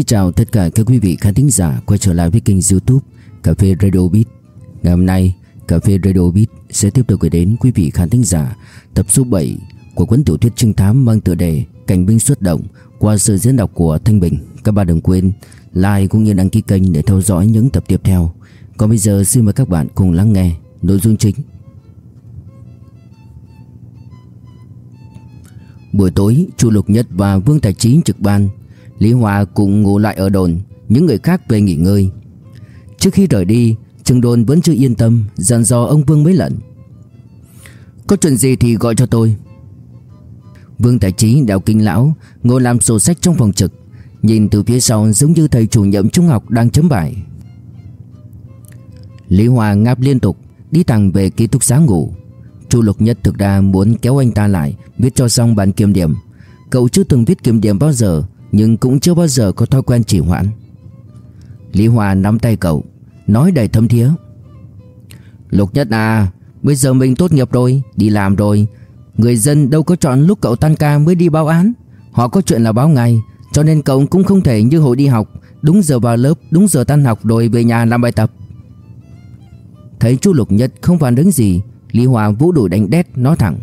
Xin kính chào tất cả các quý vị khán thính giả quay trở lại với kênh youtube Cà phê Radio Beat. Ngày hôm nay Cà phê Radio Beat sẽ tiếp tục gửi đến quý vị khán thính giả tập số 7 của cuốn tiểu thuyết trinh thám mang tựa đề Cảnh binh xuất động qua sự diễn đọc của Thanh Bình. Các bạn đừng quên like cũng như đăng ký kênh để theo dõi những tập tiếp theo. Còn bây giờ xin mời các bạn cùng lắng nghe nội dung chính. Buổi tối, Chu Lục Nhất và Vương Tài Trí trực ban Lý Hòa cùng ngủ lại ở đồn, Những người khác về nghỉ ngơi. Trước khi rời đi, Trường đồn vẫn chưa yên tâm, Dặn dò ông Vương mấy lần. Có chuyện gì thì gọi cho tôi. Vương Tài Trí đào kinh lão, Ngồi làm sổ sách trong phòng trực, Nhìn từ phía sau giống như thầy chủ nhiệm trung học đang chấm bài. Lý Hòa ngáp liên tục, Đi thẳng về ký túc xá ngủ. Chu Lục Nhất thực ra muốn kéo anh ta lại, Viết cho xong bản kiểm điểm. Cậu chưa từng viết kiểm điểm bao giờ nhưng cũng chưa bao giờ có thói quen trì hoãn. Lý Hòa nắm tay cậu, Nói đầy thâm thiế Lục Nhất à Bây giờ mình tốt nghiệp rồi, Đi làm rồi. Người dân đâu có chọn lúc cậu tan ca mới đi báo án. Họ có chuyện là báo ngay Cho nên cậu cũng không thể như hồi đi học. Đúng giờ vào lớp, Đúng giờ tan học rồi về nhà làm bài tập. Thấy chú Lục Nhất không phản ứng gì, Lý Hòa vũ đuổi đánh đét, nói thẳng.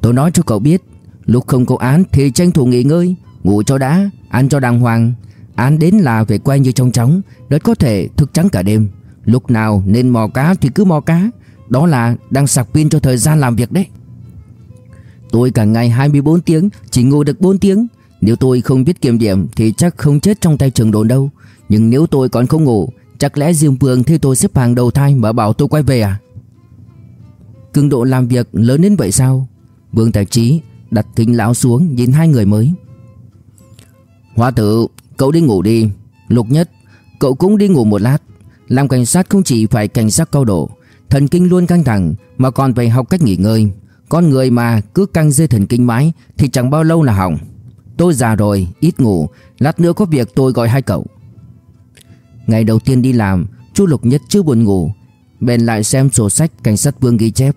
Tôi nói cho cậu biết, Lúc không có án thì tranh thủ nghỉ ngơi. Ngủ cho đã, Ăn cho đàng hoàng. Án đến là phải quay như trong trống, Rất có thể thức trắng cả đêm. Lúc nào nên mò cá thì cứ mò cá. Đó là đang sạc pin cho thời gian làm việc đấy. Tôi cả ngày 24 tiếng, Chỉ ngủ được 4 tiếng. Nếu tôi không biết kiểm điểm Thì chắc không chết trong tay trường đồn đâu. Nhưng nếu tôi còn không ngủ, Chắc lẽ Diêm Vương thấy tôi xếp hàng đầu thai Mà bảo tôi quay về à? Cường độ làm việc lớn đến vậy sao? Vương Tài Trí đặt kính lão xuống, nhìn hai người mới. Hoa tử, Cậu đi ngủ đi. Lục nhất, Cậu cũng đi ngủ một lát. Làm cảnh sát không chỉ phải cảnh sát cao độ, Thần kinh luôn căng thẳng Mà còn phải học cách nghỉ ngơi. Con người mà cứ căng dây thần kinh mãi Thì chẳng bao lâu là hỏng. Tôi già rồi, ít ngủ, Lát nữa có việc tôi gọi hai cậu. Ngày đầu tiên đi làm Chu Lục Nhất chưa buồn ngủ. Bèn lại xem sổ sách cảnh sát vương ghi chép.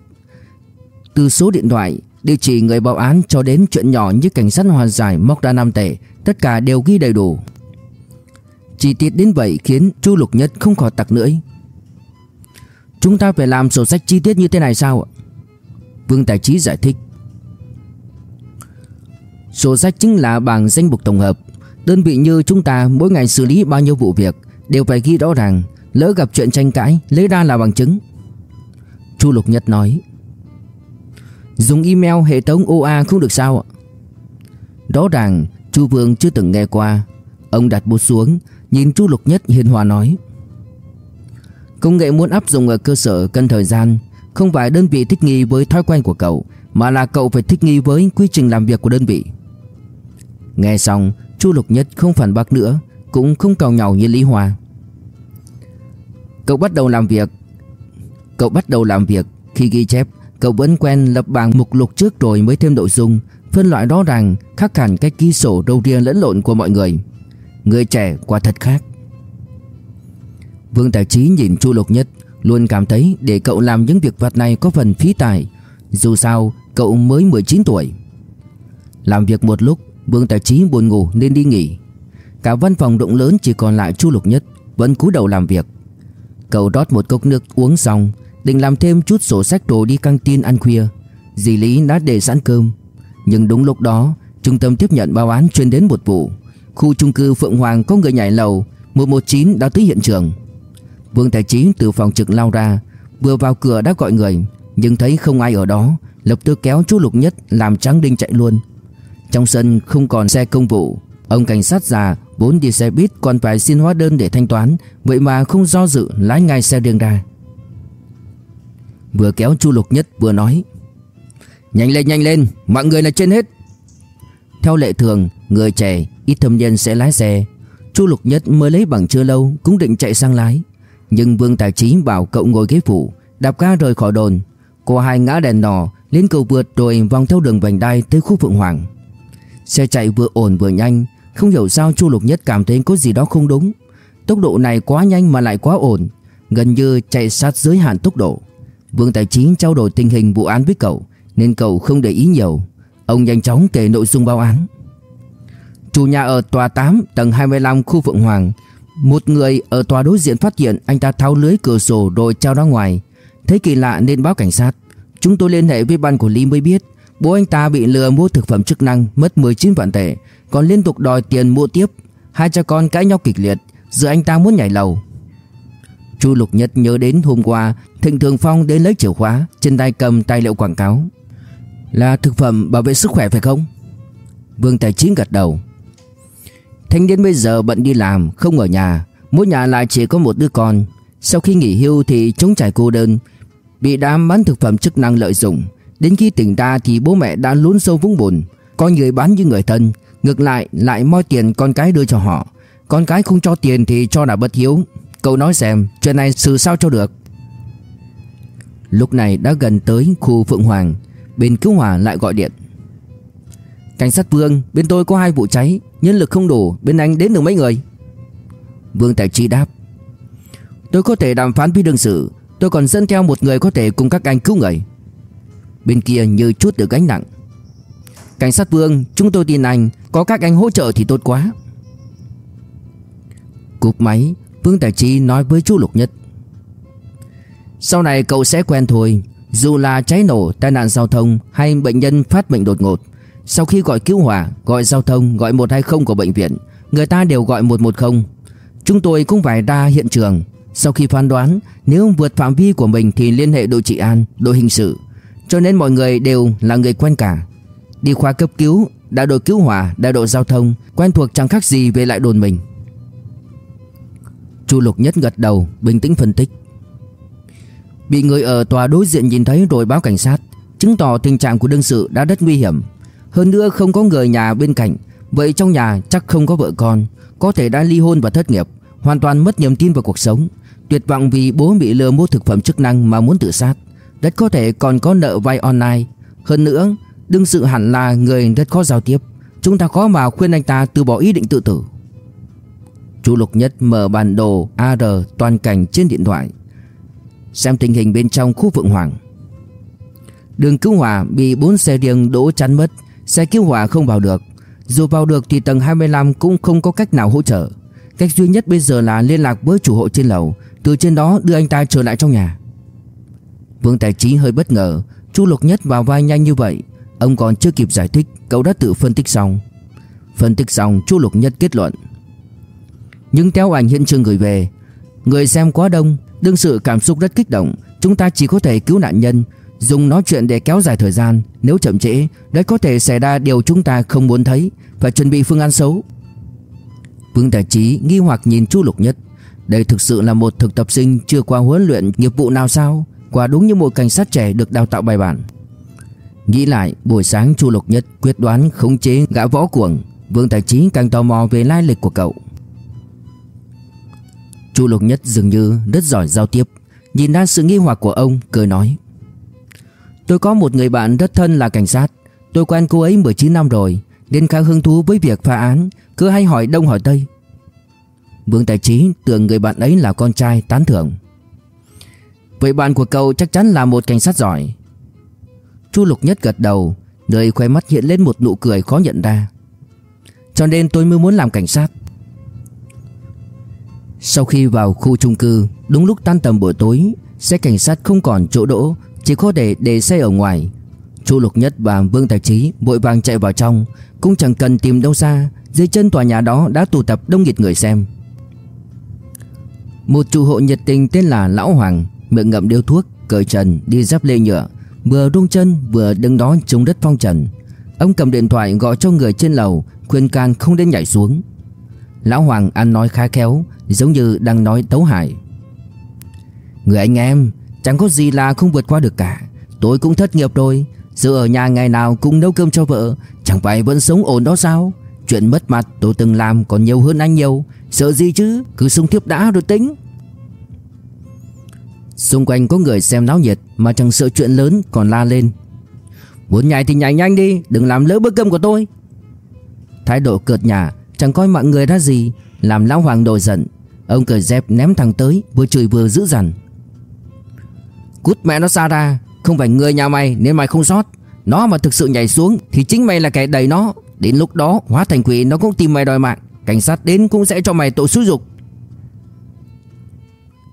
Từ số điện thoại Địa chỉ người báo án cho đến chuyện nhỏ như cảnh sát hòa giải móc ra 5 tệ, Tất cả đều ghi đầy đủ. Chi tiết đến vậy khiến Chu Lục Nhất không khỏi tặc lưỡi. Chúng ta phải làm sổ sách chi tiết như thế này sao ạ? Vương Tài Trí giải thích. Sổ sách chính là bảng danh mục tổng hợp. Đơn vị như chúng ta mỗi ngày xử lý bao nhiêu vụ việc Đều phải ghi rõ ràng, Lỡ gặp chuyện tranh cãi, Lấy ra là bằng chứng. Chu Lục Nhất nói. Dùng email hệ thống OA không được sao ạ? Rõ ràng, Chu Vương chưa từng nghe qua. Ông đặt bút xuống, Nhìn Chu Lục Nhất hiền hòa nói. Công nghệ muốn áp dụng ở cơ sở cần thời gian, Không phải đơn vị thích nghi với thói quen của cậu, Mà là cậu phải thích nghi với quy trình làm việc của đơn vị. Nghe xong, Chu Lục Nhất không phản bác nữa, Cũng không cào nhào như Lý Hòa Cậu bắt đầu làm việc. Cậu bắt đầu làm việc Khi ghi chép. Cậu vẫn quen lập bảng mục lục trước rồi mới thêm nội dung, Phân loại rõ ràng, Khác hẳn cách ghi sổ đầu riêng lẫn lộn của mọi người. Người trẻ quả thật khác. Vương Tài Trí nhìn Chu Lục Nhất, Luôn cảm thấy để cậu làm những việc vặt này có phần phí tài. Dù sao, cậu mới 19 tuổi. Làm việc một lúc, Vương Tài Trí buồn ngủ nên đi nghỉ. Cả văn phòng rộng lớn chỉ còn lại Chu Lục Nhất Vẫn cúi đầu làm việc. Cậu rót một cốc nước uống xong Định làm thêm chút sổ sách đồ đi căng tin ăn khuya. Dì Lý đã để sẵn cơm. Nhưng đúng lúc đó, Trung tâm tiếp nhận báo án truyền đến một vụ. Khu chung cư Phượng Hoàng có người nhảy lầu 119 đã tới hiện trường. Vương Tài Trí từ phòng trực lao ra, Vừa vào cửa đã gọi người, Nhưng thấy không ai ở đó, Lập tức kéo chú Lục Nhất làm trắng đinh chạy luôn. Trong sân không còn xe công vụ, Ông cảnh sát già vốn đi xe buýt còn phải xin hóa đơn để thanh toán, Vậy mà không do dự lái ngay xe riêng ra. Vừa kéo Chu Lục Nhất vừa nói, Nhanh lên nhanh lên, Mọi người là trên hết. Theo lệ thường, Người trẻ, ít thâm nhân sẽ lái xe. Chu Lục Nhất mới lấy bằng chưa lâu Cũng định chạy sang lái. Nhưng Vương Tài Trí bảo cậu ngồi ghế phụ, Đạp ga rời khỏi đồn. Cô hai ngã đèn đỏ, Lên cầu vượt rồi vòng theo đường vành đai tới khu Phượng Hoàng. Xe chạy vừa ổn vừa nhanh, Không hiểu sao Chu Lục Nhất cảm thấy có gì đó không đúng. Tốc độ này quá nhanh mà lại quá ổn, Gần như chạy sát giới hạn tốc độ. Vương Tài Chính trao đổi tình hình vụ án với cậu, Nên cậu không để ý nhiều. Ông nhanh chóng kể nội dung báo án. Chủ nhà ở tòa 8 tầng 25 khu Phượng Hoàng. Một người ở tòa đối diện phát hiện anh ta tháo lưới cửa sổ rồi trao ra ngoài. Thấy kỳ lạ nên báo cảnh sát. Chúng tôi liên hệ với ban của Lý mới biết, Bố anh ta bị lừa mua thực phẩm chức năng, mất 19 vạn tệ, Còn liên tục đòi tiền mua tiếp. Hai cha con cãi nhau kịch liệt, Giờ anh ta muốn nhảy lầu. Chu Lục Nhất nhớ đến hôm qua, Thịnh Thường Phong đến lấy chìa khóa, Trên tay cầm tài liệu quảng cáo. Là thực phẩm bảo vệ sức khỏe phải không? Vương Tài Chính gật đầu. Thanh niên bây giờ bận đi làm, Không ở nhà. Mỗi nhà lại chỉ có một đứa con. Sau khi nghỉ hưu thì chống trải cô đơn. Bị đám bán thực phẩm chức năng lợi dụng. Đến khi tỉnh ra thì bố mẹ đã lún sâu vũng bùn. Coi người bán như người thân. Ngược lại lại moi tiền con cái đưa cho họ. Con cái không cho tiền thì cho là bất hiếu. Cậu nói xem, chuyện này xử sao cho được? Lúc này đã gần tới khu Phượng Hoàng, Bên cứu hỏa lại gọi điện. Cảnh sát Vương, Bên tôi có hai vụ cháy, Nhân lực không đủ, Bên anh đến được mấy người? Vương Tài Chi đáp. Tôi có thể đàm phán với đương sự, Tôi còn dẫn theo một người có thể cùng các anh cứu người. Bên kia như chút được gánh nặng. Cảnh sát Vương, Chúng tôi tin anh, Có các anh hỗ trợ thì tốt quá. Cúp máy Vương Tài Chi nói với chú Lục Nhất. Sau này cậu sẽ quen thôi. Dù là cháy nổ, tai nạn giao thông Hay bệnh nhân phát bệnh đột ngột Sau khi gọi cứu hỏa, gọi giao thông Gọi 120 của bệnh viện Người ta đều gọi 110 Chúng tôi cũng phải ra hiện trường. Sau khi phán đoán Nếu vượt phạm vi của mình thì liên hệ đội trị an Đội hình sự. Cho nên mọi người đều là người quen cả. Đi khoa cấp cứu Đại đội cứu hỏa, đại đội giao thông Quen thuộc chẳng khác gì về lại đồn mình. Chu Lục Nhất gật đầu, Bình tĩnh phân tích. Bị người ở tòa đối diện nhìn thấy rồi báo cảnh sát, Chứng tỏ tình trạng của đương sự đã rất nguy hiểm. Hơn nữa không có người nhà bên cạnh, Vậy trong nhà chắc không có vợ con, Có thể đã ly hôn và thất nghiệp, Hoàn toàn mất niềm tin vào cuộc sống. Tuyệt vọng vì bố bị lừa mua thực phẩm chức năng mà muốn tự sát. Rất có thể còn có nợ vay online. Hơn nữa, Đương sự hẳn là người rất khó giao tiếp. Chúng ta khó mà khuyên anh ta từ bỏ ý định tự tử. Chu Lục Nhất mở bản đồ AR toàn cảnh trên điện thoại, Xem tình hình bên trong khu Phượng Hoàng. Đường cứu hỏa bị 4 xe riêng đỗ chắn mất, Xe cứu hỏa không vào được. Dù vào được thì tầng 25 cũng không có cách nào hỗ trợ. Cách duy nhất bây giờ là liên lạc với chủ hộ trên lầu, Từ trên đó đưa anh ta trở lại trong nhà. Vương Tài Trí hơi bất ngờ Chu Lục Nhất vào vai nhanh như vậy, Ông còn chưa kịp giải thích, Cậu đã tự phân tích xong. Phân tích xong Chu Lục Nhất kết luận nhưng theo ảnh hiện trường gửi về, Người xem quá đông, Đương sự cảm xúc rất kích động. Chúng ta chỉ có thể cứu nạn nhân, Dùng nói chuyện để kéo dài thời gian. Nếu chậm trễ Đấy có thể xảy ra điều chúng ta không muốn thấy. Và chuẩn bị phương án xấu. Vương Tài Trí nghi hoặc nhìn Chu Lục Nhất. Đây thực sự là một thực tập sinh Chưa qua huấn luyện nghiệp vụ nào sao? Quả đúng như một cảnh sát trẻ được đào tạo bài bản. Nghĩ lại, buổi sáng Chu Lục Nhất quyết đoán khống chế gã võ cuồng. Vương Tài Trí càng tò mò về lai lịch của cậu. Chu Lục Nhất dường như rất giỏi giao tiếp. Nhìn ra sự nghi hoặc của ông, cười nói. Tôi có một người bạn rất thân là cảnh sát. Tôi quen cô ấy 19 năm rồi, Nên khá hứng thú với việc phá án. Cứ hay hỏi đông hỏi tây. Vương Tài Trí tưởng người bạn ấy là con trai tán thưởng. Vậy bạn của cậu chắc chắn là một cảnh sát giỏi. Chu Lục Nhất gật đầu, Nơi khóe mắt hiện lên một nụ cười khó nhận ra. Cho nên tôi mới muốn làm cảnh sát. Sau khi vào khu chung cư, Đúng lúc tan tầm buổi tối, Xe cảnh sát không còn chỗ đỗ, Chỉ có thể để xe ở ngoài. Chu Lục Nhất và Vương Tài Trí vội vàng chạy vào trong, Cũng chẳng cần tìm đâu xa, Dưới chân tòa nhà đó đã tụ tập đông nghịt người xem. Một chủ hộ nhiệt tình tên là Lão Hoàng, Miệng ngậm điếu thuốc, Cởi trần, đi dép lê nhựa, Vừa rung chân vừa đứng đó chống đất phong trần. Ông cầm điện thoại gọi cho người trên lầu, Khuyên can không đến nhảy xuống. Lão Hoàng ăn nói khá khéo, Giống như đang nói tấu hài. Người anh em, Chẳng có gì là không vượt qua được cả. Tôi cũng thất nghiệp rồi. Giờ ở nhà ngày nào cũng nấu cơm cho vợ. Chẳng phải vẫn sống ổn đó sao? Chuyện mất mặt tôi từng làm còn nhiều hơn anh nhiều. Sợ gì chứ? Cứ sung thiếp đã rồi tính. Xung quanh có người xem náo nhiệt Mà chẳng sợ chuyện lớn còn la lên. Muốn nhảy thì nhảy nhanh đi, Đừng làm lỡ bữa cơm của tôi. Thái độ cợt nhà Chẳng coi mọi người ra gì, Làm lão hoàng nổi giận. Ông cởi dép ném thằng tới, Vừa chửi vừa giữ dằn. Cút mẹ nó xa ra, Không phải người nhà mày nên mày không sót. Nó mà thực sự nhảy xuống Thì chính mày là kẻ đẩy nó. Đến lúc đó, hóa thành quỷ nó cũng tìm mày đòi mạng. Cảnh sát đến cũng sẽ cho mày tội xúi dục.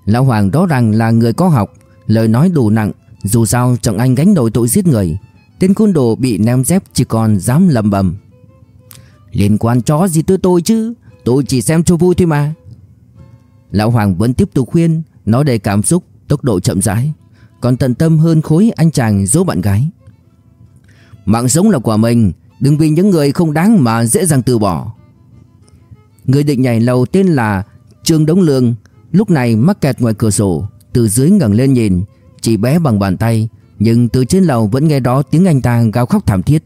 Lão Hoàng rõ ràng là người có học, Lời nói đủ nặng. Dù sao, chẳng anh gánh nổi tội giết người. Tên côn đồ bị ném dép chỉ còn dám lầm bầm. Liên quan chó gì tới tôi chứ? Tôi chỉ xem cho vui thôi mà. Lão Hoàng vẫn tiếp tục khuyên, Nói đầy cảm xúc, Tốc độ chậm rãi. Còn tận tâm hơn khối anh chàng dỗ bạn gái. Mạng sống là của mình, Đừng vì những người không đáng mà dễ dàng từ bỏ. Người định nhảy lầu tên là Trương Đống Lương, Lúc này mắc kẹt ngoài cửa sổ, Từ dưới ngẩng lên nhìn, Chỉ bé bằng bàn tay, Nhưng từ trên lầu vẫn nghe đó tiếng anh ta gào khóc thảm thiết.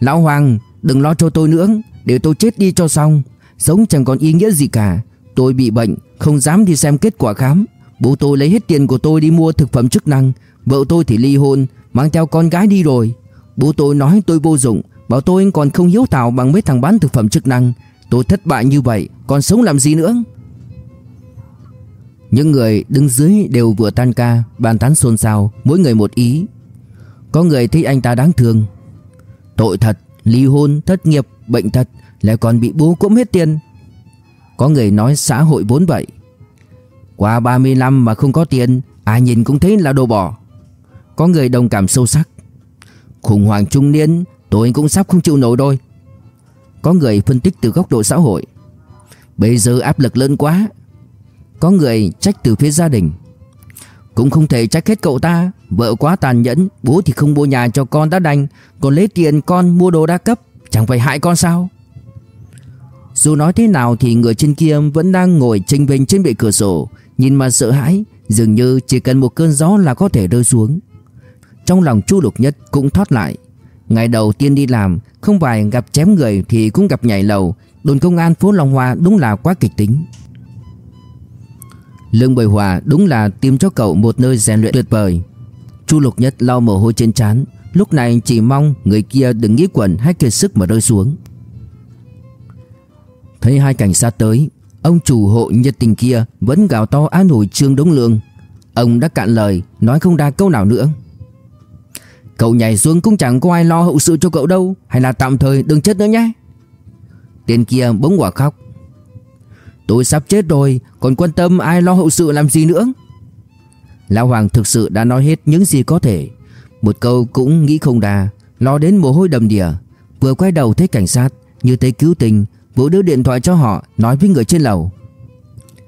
Lão Hoàng Đừng lo cho tôi nữa, Để tôi chết đi cho xong. Sống chẳng còn ý nghĩa gì cả. Tôi bị bệnh, Không dám đi xem kết quả khám. Bố tôi lấy hết tiền của tôi đi mua thực phẩm chức năng. Vợ tôi thì ly hôn, Mang theo con gái đi rồi. Bố tôi nói tôi vô dụng, Bảo tôi còn không hiếu thảo bằng mấy thằng bán thực phẩm chức năng. Tôi thất bại như vậy, Còn sống làm gì nữa? Những người đứng dưới đều vừa tan ca, Bàn tán xôn xao, Mỗi người một ý. Có người thấy anh ta đáng thương. Tội thật Ly hôn, thất nghiệp, bệnh thật Lại còn bị bố cũm hết tiền. Có người nói xã hội vốn vậy. Qua 30 năm mà không có tiền Ai nhìn cũng thấy là đồ bỏ Có người đồng cảm sâu sắc. Khủng hoảng trung niên Tôi cũng sắp không chịu nổi rồi. Có người phân tích từ góc độ xã hội. Bây giờ áp lực lớn quá. Có người trách từ phía gia đình. Cũng không thể trách hết cậu ta. Vợ quá tàn nhẫn, Bố thì không mua nhà cho con đã đành, Còn lấy tiền con mua đồ đa cấp, Chẳng phải hại con sao? Dù nói thế nào thì người trên kia Vẫn đang ngồi tranh vinh trên bệ cửa sổ, Nhìn mà sợ hãi, Dường như chỉ cần một cơn gió là có thể rơi xuống. Trong lòng Chu Lục Nhất cũng thoát lại. Ngày đầu tiên đi làm, Không phải gặp chém người thì cũng gặp nhảy lầu. Đồn công an phố Long Hoa đúng là quá kịch tính. Lương Bồi Hòa đúng là tìm cho cậu một nơi rèn luyện tuyệt vời. Chu Lục Nhất lau mồ hôi trên trán, Lúc này chỉ mong người kia đừng nghĩ quẩn hay kiệt sức mà rơi xuống. Thấy hai cảnh sát tới, Ông chủ hộ nhiệt tình kia Vẫn gào to an ủi Trương Đống Lương. Ông đã cạn lời, Nói không ra câu nào nữa. Cậu nhảy xuống cũng chẳng có ai lo hậu sự cho cậu đâu, Hay là tạm thời đừng chết nữa nhé. Tên kia bỗng quả khóc. Tôi sắp chết rồi, Còn quan tâm ai lo hậu sự làm gì nữa? Lão Hoàng thực sự đã nói hết những gì có thể. Một câu cũng nghĩ không đà Lo đến mồ hôi đầm đìa. Vừa quay đầu thấy cảnh sát, Như thấy cứu tình Vũ đưa điện thoại cho họ, Nói với người trên lầu.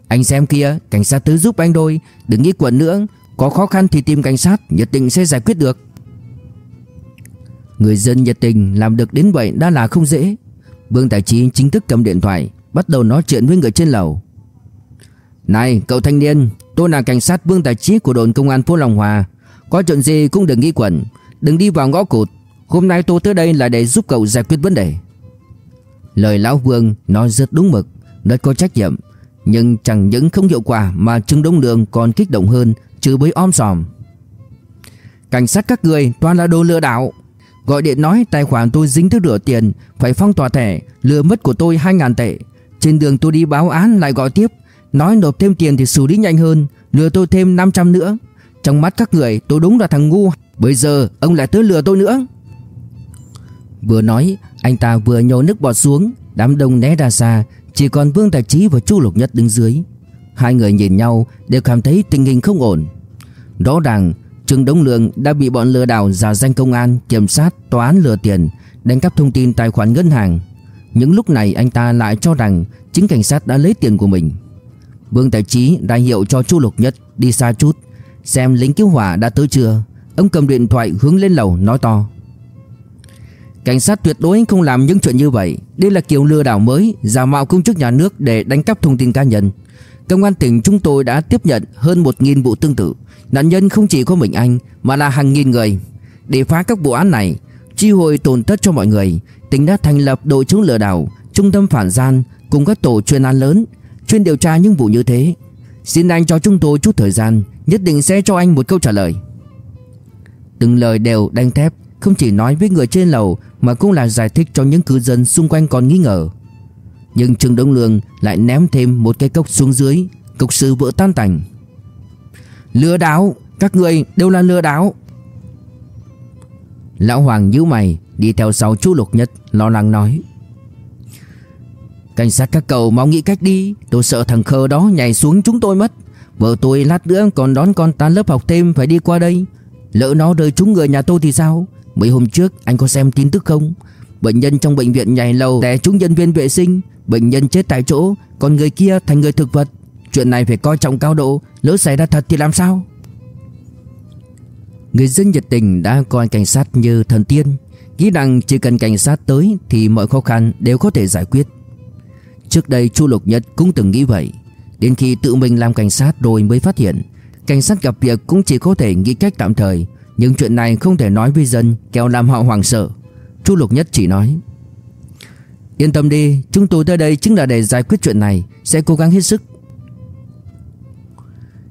Anh xem kia, Cảnh sát tới giúp anh đôi Đừng nghĩ quẩn nữa. Có khó khăn thì tìm cảnh sát, Nhật tình sẽ giải quyết được. Người dân nhiệt tình làm được đến vậy đã là không dễ. Vương Tài Trí chính thức cầm điện thoại Bắt đầu nói chuyện với người trên lầu. Này, cậu thanh niên, Tôi là cảnh sát Vương Tài Trí của đồn công an phố Long Hòa. Có chuyện gì cũng đừng nghĩ quẩn. Đừng đi vào ngõ cụt. Hôm nay tôi tới đây là để giúp cậu giải quyết vấn đề. Lời Lão Vương nói rất đúng mực, Rất có trách nhiệm. Nhưng chẳng những không hiệu quả Mà Trương Đông Đường còn kích động hơn Chứ bới om sòm. Cảnh sát các người toàn là đồ lừa đảo. Gọi điện nói tài khoản tôi dính thứ rửa tiền, Phải phong tỏa thẻ, Lừa mất của tôi 2.000 tệ. Trên đường tôi đi báo án lại gọi tiếp. Nói nộp thêm tiền thì xử lý nhanh hơn Lừa tôi thêm 500 nữa. Trong mắt các người tôi đúng là thằng ngu. Bây giờ ông lại tới lừa tôi nữa. Vừa nói Anh ta vừa nhổ nước bọt xuống. Đám đông né ra xa Chỉ còn Vương Tài Trí và Chu Lục Nhất đứng dưới. Hai người nhìn nhau đều cảm thấy tình hình không ổn. Rõ ràng Trương Đống Lượng đã bị bọn lừa đảo giả danh công an, kiểm sát, tòa án lừa tiền, đánh cắp thông tin tài khoản ngân hàng. Những lúc này anh ta lại cho rằng chính cảnh sát đã lấy tiền của mình. Vương Tài Trí ra hiệu cho Chu Lục Nhất đi xa chút, xem lính cứu hỏa đã tới chưa. Ông cầm điện thoại hướng lên lầu nói to. Cảnh sát tuyệt đối không làm những chuyện như vậy Đây là kiểu lừa đảo mới Giả mạo công chức nhà nước để đánh cắp thông tin cá nhân Công an tỉnh chúng tôi đã tiếp nhận hơn 1.000 vụ tương tự Nạn nhân không chỉ có mình anh Mà là hàng nghìn người Để phá các vụ án này Chi hồi tổn thất cho mọi người Tỉnh đã thành lập đội chống lừa đảo, Trung tâm phản gian Cùng các tổ chuyên án lớn, Chuyên điều tra những vụ như thế. Xin anh cho chúng tôi chút thời gian, Nhất định sẽ cho anh một câu trả lời. Từng lời đều đanh thép, Không chỉ nói với người trên lầu Mà cũng là giải thích cho những cư dân xung quanh còn nghi ngờ. Nhưng Trương Đông Lương lại ném thêm một cái cốc xuống dưới, Cục sư vỡ tan tành. Lừa đảo, Các người đều là lừa đảo. Lão Hoàng nhíu mày Đi theo sau chú Lục Nhất, Lo lắng nói. Cảnh sát các cậu mau nghĩ cách đi, Tôi sợ thằng khờ đó nhảy xuống chúng tôi mất. Vợ tôi lát nữa còn đón con tan lớp học thêm Phải đi qua đây. Lỡ nó rơi trúng người nhà tôi thì sao? Mấy hôm trước, anh có xem tin tức không? Bệnh nhân trong bệnh viện nhảy lầu đè trúng nhân viên vệ sinh. Bệnh nhân chết tại chỗ, Còn người kia thành người thực vật. Chuyện này phải coi trọng cao độ, Lỡ xảy ra thật thì làm sao? Người dân nhiệt tình đã coi cảnh sát như thần tiên. Nghĩ rằng chỉ cần cảnh sát tới Thì mọi khó khăn đều có thể giải quyết. Trước đây Chu Lục Nhất cũng từng nghĩ vậy. Đến khi tự mình làm cảnh sát rồi mới phát hiện, Cảnh sát gặp việc cũng chỉ có thể nghĩ cách tạm thời. Nhưng chuyện này không thể nói với dân Kéo làm họ hoảng sợ. Chu Lục Nhất chỉ nói, Yên tâm đi, Chúng tôi tới đây chính là để giải quyết chuyện này, Sẽ cố gắng hết sức.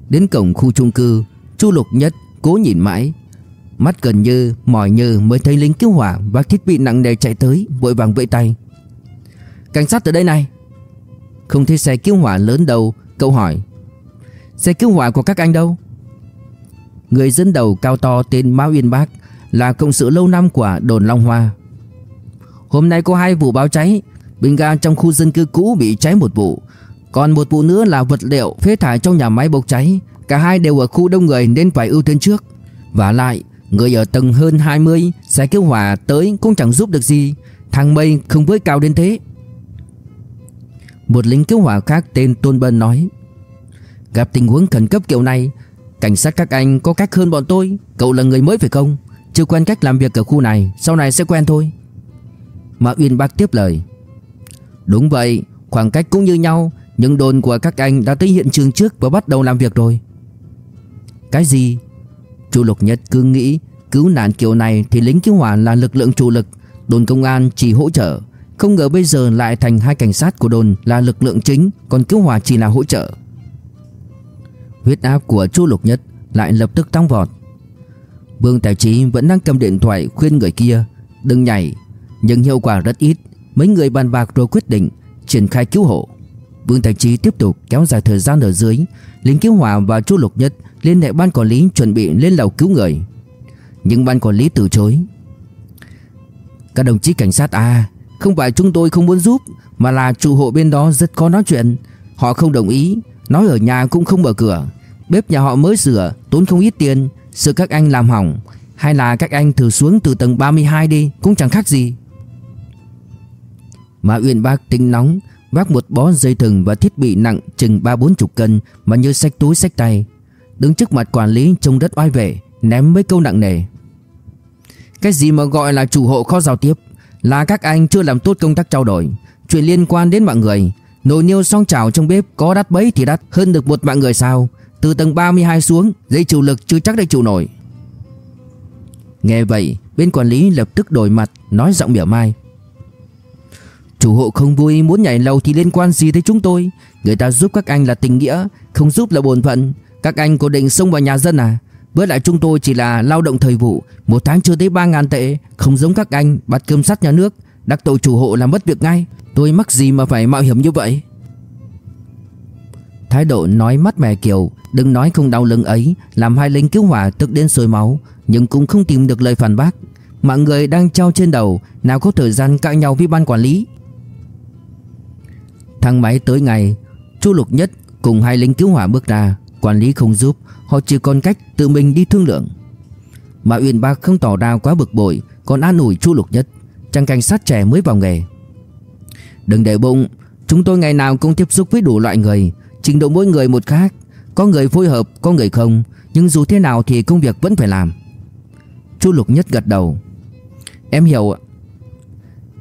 Đến cổng khu chung cư, Chu Lục Nhất cố nhìn mãi Mắt gần như, mỏi như mới thấy lính cứu hỏa Và thiết bị nặng nề chạy tới, Vội vàng vẫy tay. Cảnh sát ở đây này. Không thấy xe cứu hỏa lớn đâu, Cậu hỏi. Xe cứu hỏa của các anh đâu? Người dẫn đầu cao to tên Mao Yên Bác Là cộng sự lâu năm của đồn Long Hoa. Hôm nay có hai vụ báo cháy. Bình ga trong khu dân cư cũ bị cháy một vụ. Còn một vụ nữa là vật liệu phế thải trong nhà máy bốc cháy. Cả hai đều ở khu đông người nên phải ưu tiên trước. Và lại Người ở tầng hơn 20 Xe cứu hỏa tới cũng chẳng giúp được gì. Thằng mây không với cao đến thế. Một lính cứu hỏa khác tên Tôn Bân nói, Gặp tình huống khẩn cấp kiểu này, Cảnh sát các anh có cách hơn bọn tôi. Cậu là người mới phải không? Chưa quen cách làm việc ở khu này, Sau này sẽ quen thôi. Mà Uyên Bác tiếp lời, Đúng vậy, Khoảng cách cũng như nhau Nhưng đồn của các anh đã tới hiện trường trước Và bắt đầu làm việc rồi. Cái gì? Chu Lục Nhất cứ nghĩ Cứu nạn kiểu này thì lính cứu hỏa là lực lượng chủ lực Đồn công an chỉ hỗ trợ Không ngờ bây giờ lại thành hai cảnh sát của đồn là lực lượng chính Còn cứu hỏa chỉ là hỗ trợ Huyết áp của Chu Lục Nhất lại lập tức tăng vọt. Vương Tài Trí vẫn đang cầm điện thoại khuyên người kia đừng nhảy, nhưng hiệu quả rất ít. Mấy người bàn bạc rồi quyết định triển khai cứu hộ. Vương Tài Trí tiếp tục kéo dài thời gian ở dưới, lính cứu hỏa và Chu Lục Nhất liên hệ ban quản lý chuẩn bị lên lầu cứu người. Nhưng ban quản lý từ chối. Các đồng chí cảnh sát à, không phải chúng tôi không muốn giúp, mà là chủ hộ bên đó rất khó nói chuyện, họ không đồng ý, Nói ở nhà cũng không mở cửa. Bếp nhà họ mới sửa Tốn không ít tiền Sợ các anh làm hỏng. Hay là các anh thử xuống từ tầng 32 đi Cũng chẳng khác gì. Mà Uyên Bác tính nóng Vác một bó dây thừng và thiết bị nặng chừng ba bốn chục cân Mà như sách túi sách tay. Đứng trước mặt quản lý trông rất oai vệ, Ném mấy câu nặng nề. Cái gì mà gọi là chủ hộ khó giao tiếp? Là các anh chưa làm tốt công tác trao đổi. Chuyện liên quan đến mọi người. Nồi niêu song chảo trong bếp có đắt bấy thì đắt hơn được một mạng người sao? Từ tầng 32 xuống, Dây chịu lực chưa chắc đã chịu nổi. Nghe vậy, Bên quản lý lập tức đổi mặt, Nói giọng mỉa mai. Chủ hộ không vui, muốn nhảy lầu thì liên quan gì tới chúng tôi? Người ta giúp các anh là tình nghĩa, Không giúp là bổn phận. Các anh có định xông vào nhà dân à? Với lại chúng tôi chỉ là lao động thời vụ, Một tháng chưa tới 3.000 tệ, Không giống các anh, bắt cơm sắt nhà nước, Đắc tội chủ hộ là mất việc ngay. Tôi mắc gì mà phải mạo hiểm như vậy? Thái độ nói mắt mè kiểu, Đừng nói không đau lưng ấy, Làm hai lính cứu hỏa tức đến sôi máu, Nhưng cũng không tìm được lời phản bác. Mọi người đang trao trên đầu, Nào có thời gian cãi nhau với ban quản lý. Thang máy tới ngày, Chu Lục Nhất cùng hai lính cứu hỏa bước ra. Quản lý không giúp Họ chỉ còn cách tự mình đi thương lượng. Mà Uyên Bác không tỏ ra quá bực bội Còn an ủi Chu Lục Nhất. Chàng cảnh sát trẻ mới vào nghề. Đừng để bụng Chúng tôi ngày nào cũng tiếp xúc với đủ loại người Trình độ mỗi người một khác. Có người phối hợp, có người không Nhưng dù thế nào thì công việc vẫn phải làm. Chu Lục Nhất gật đầu. Em hiểu ạ.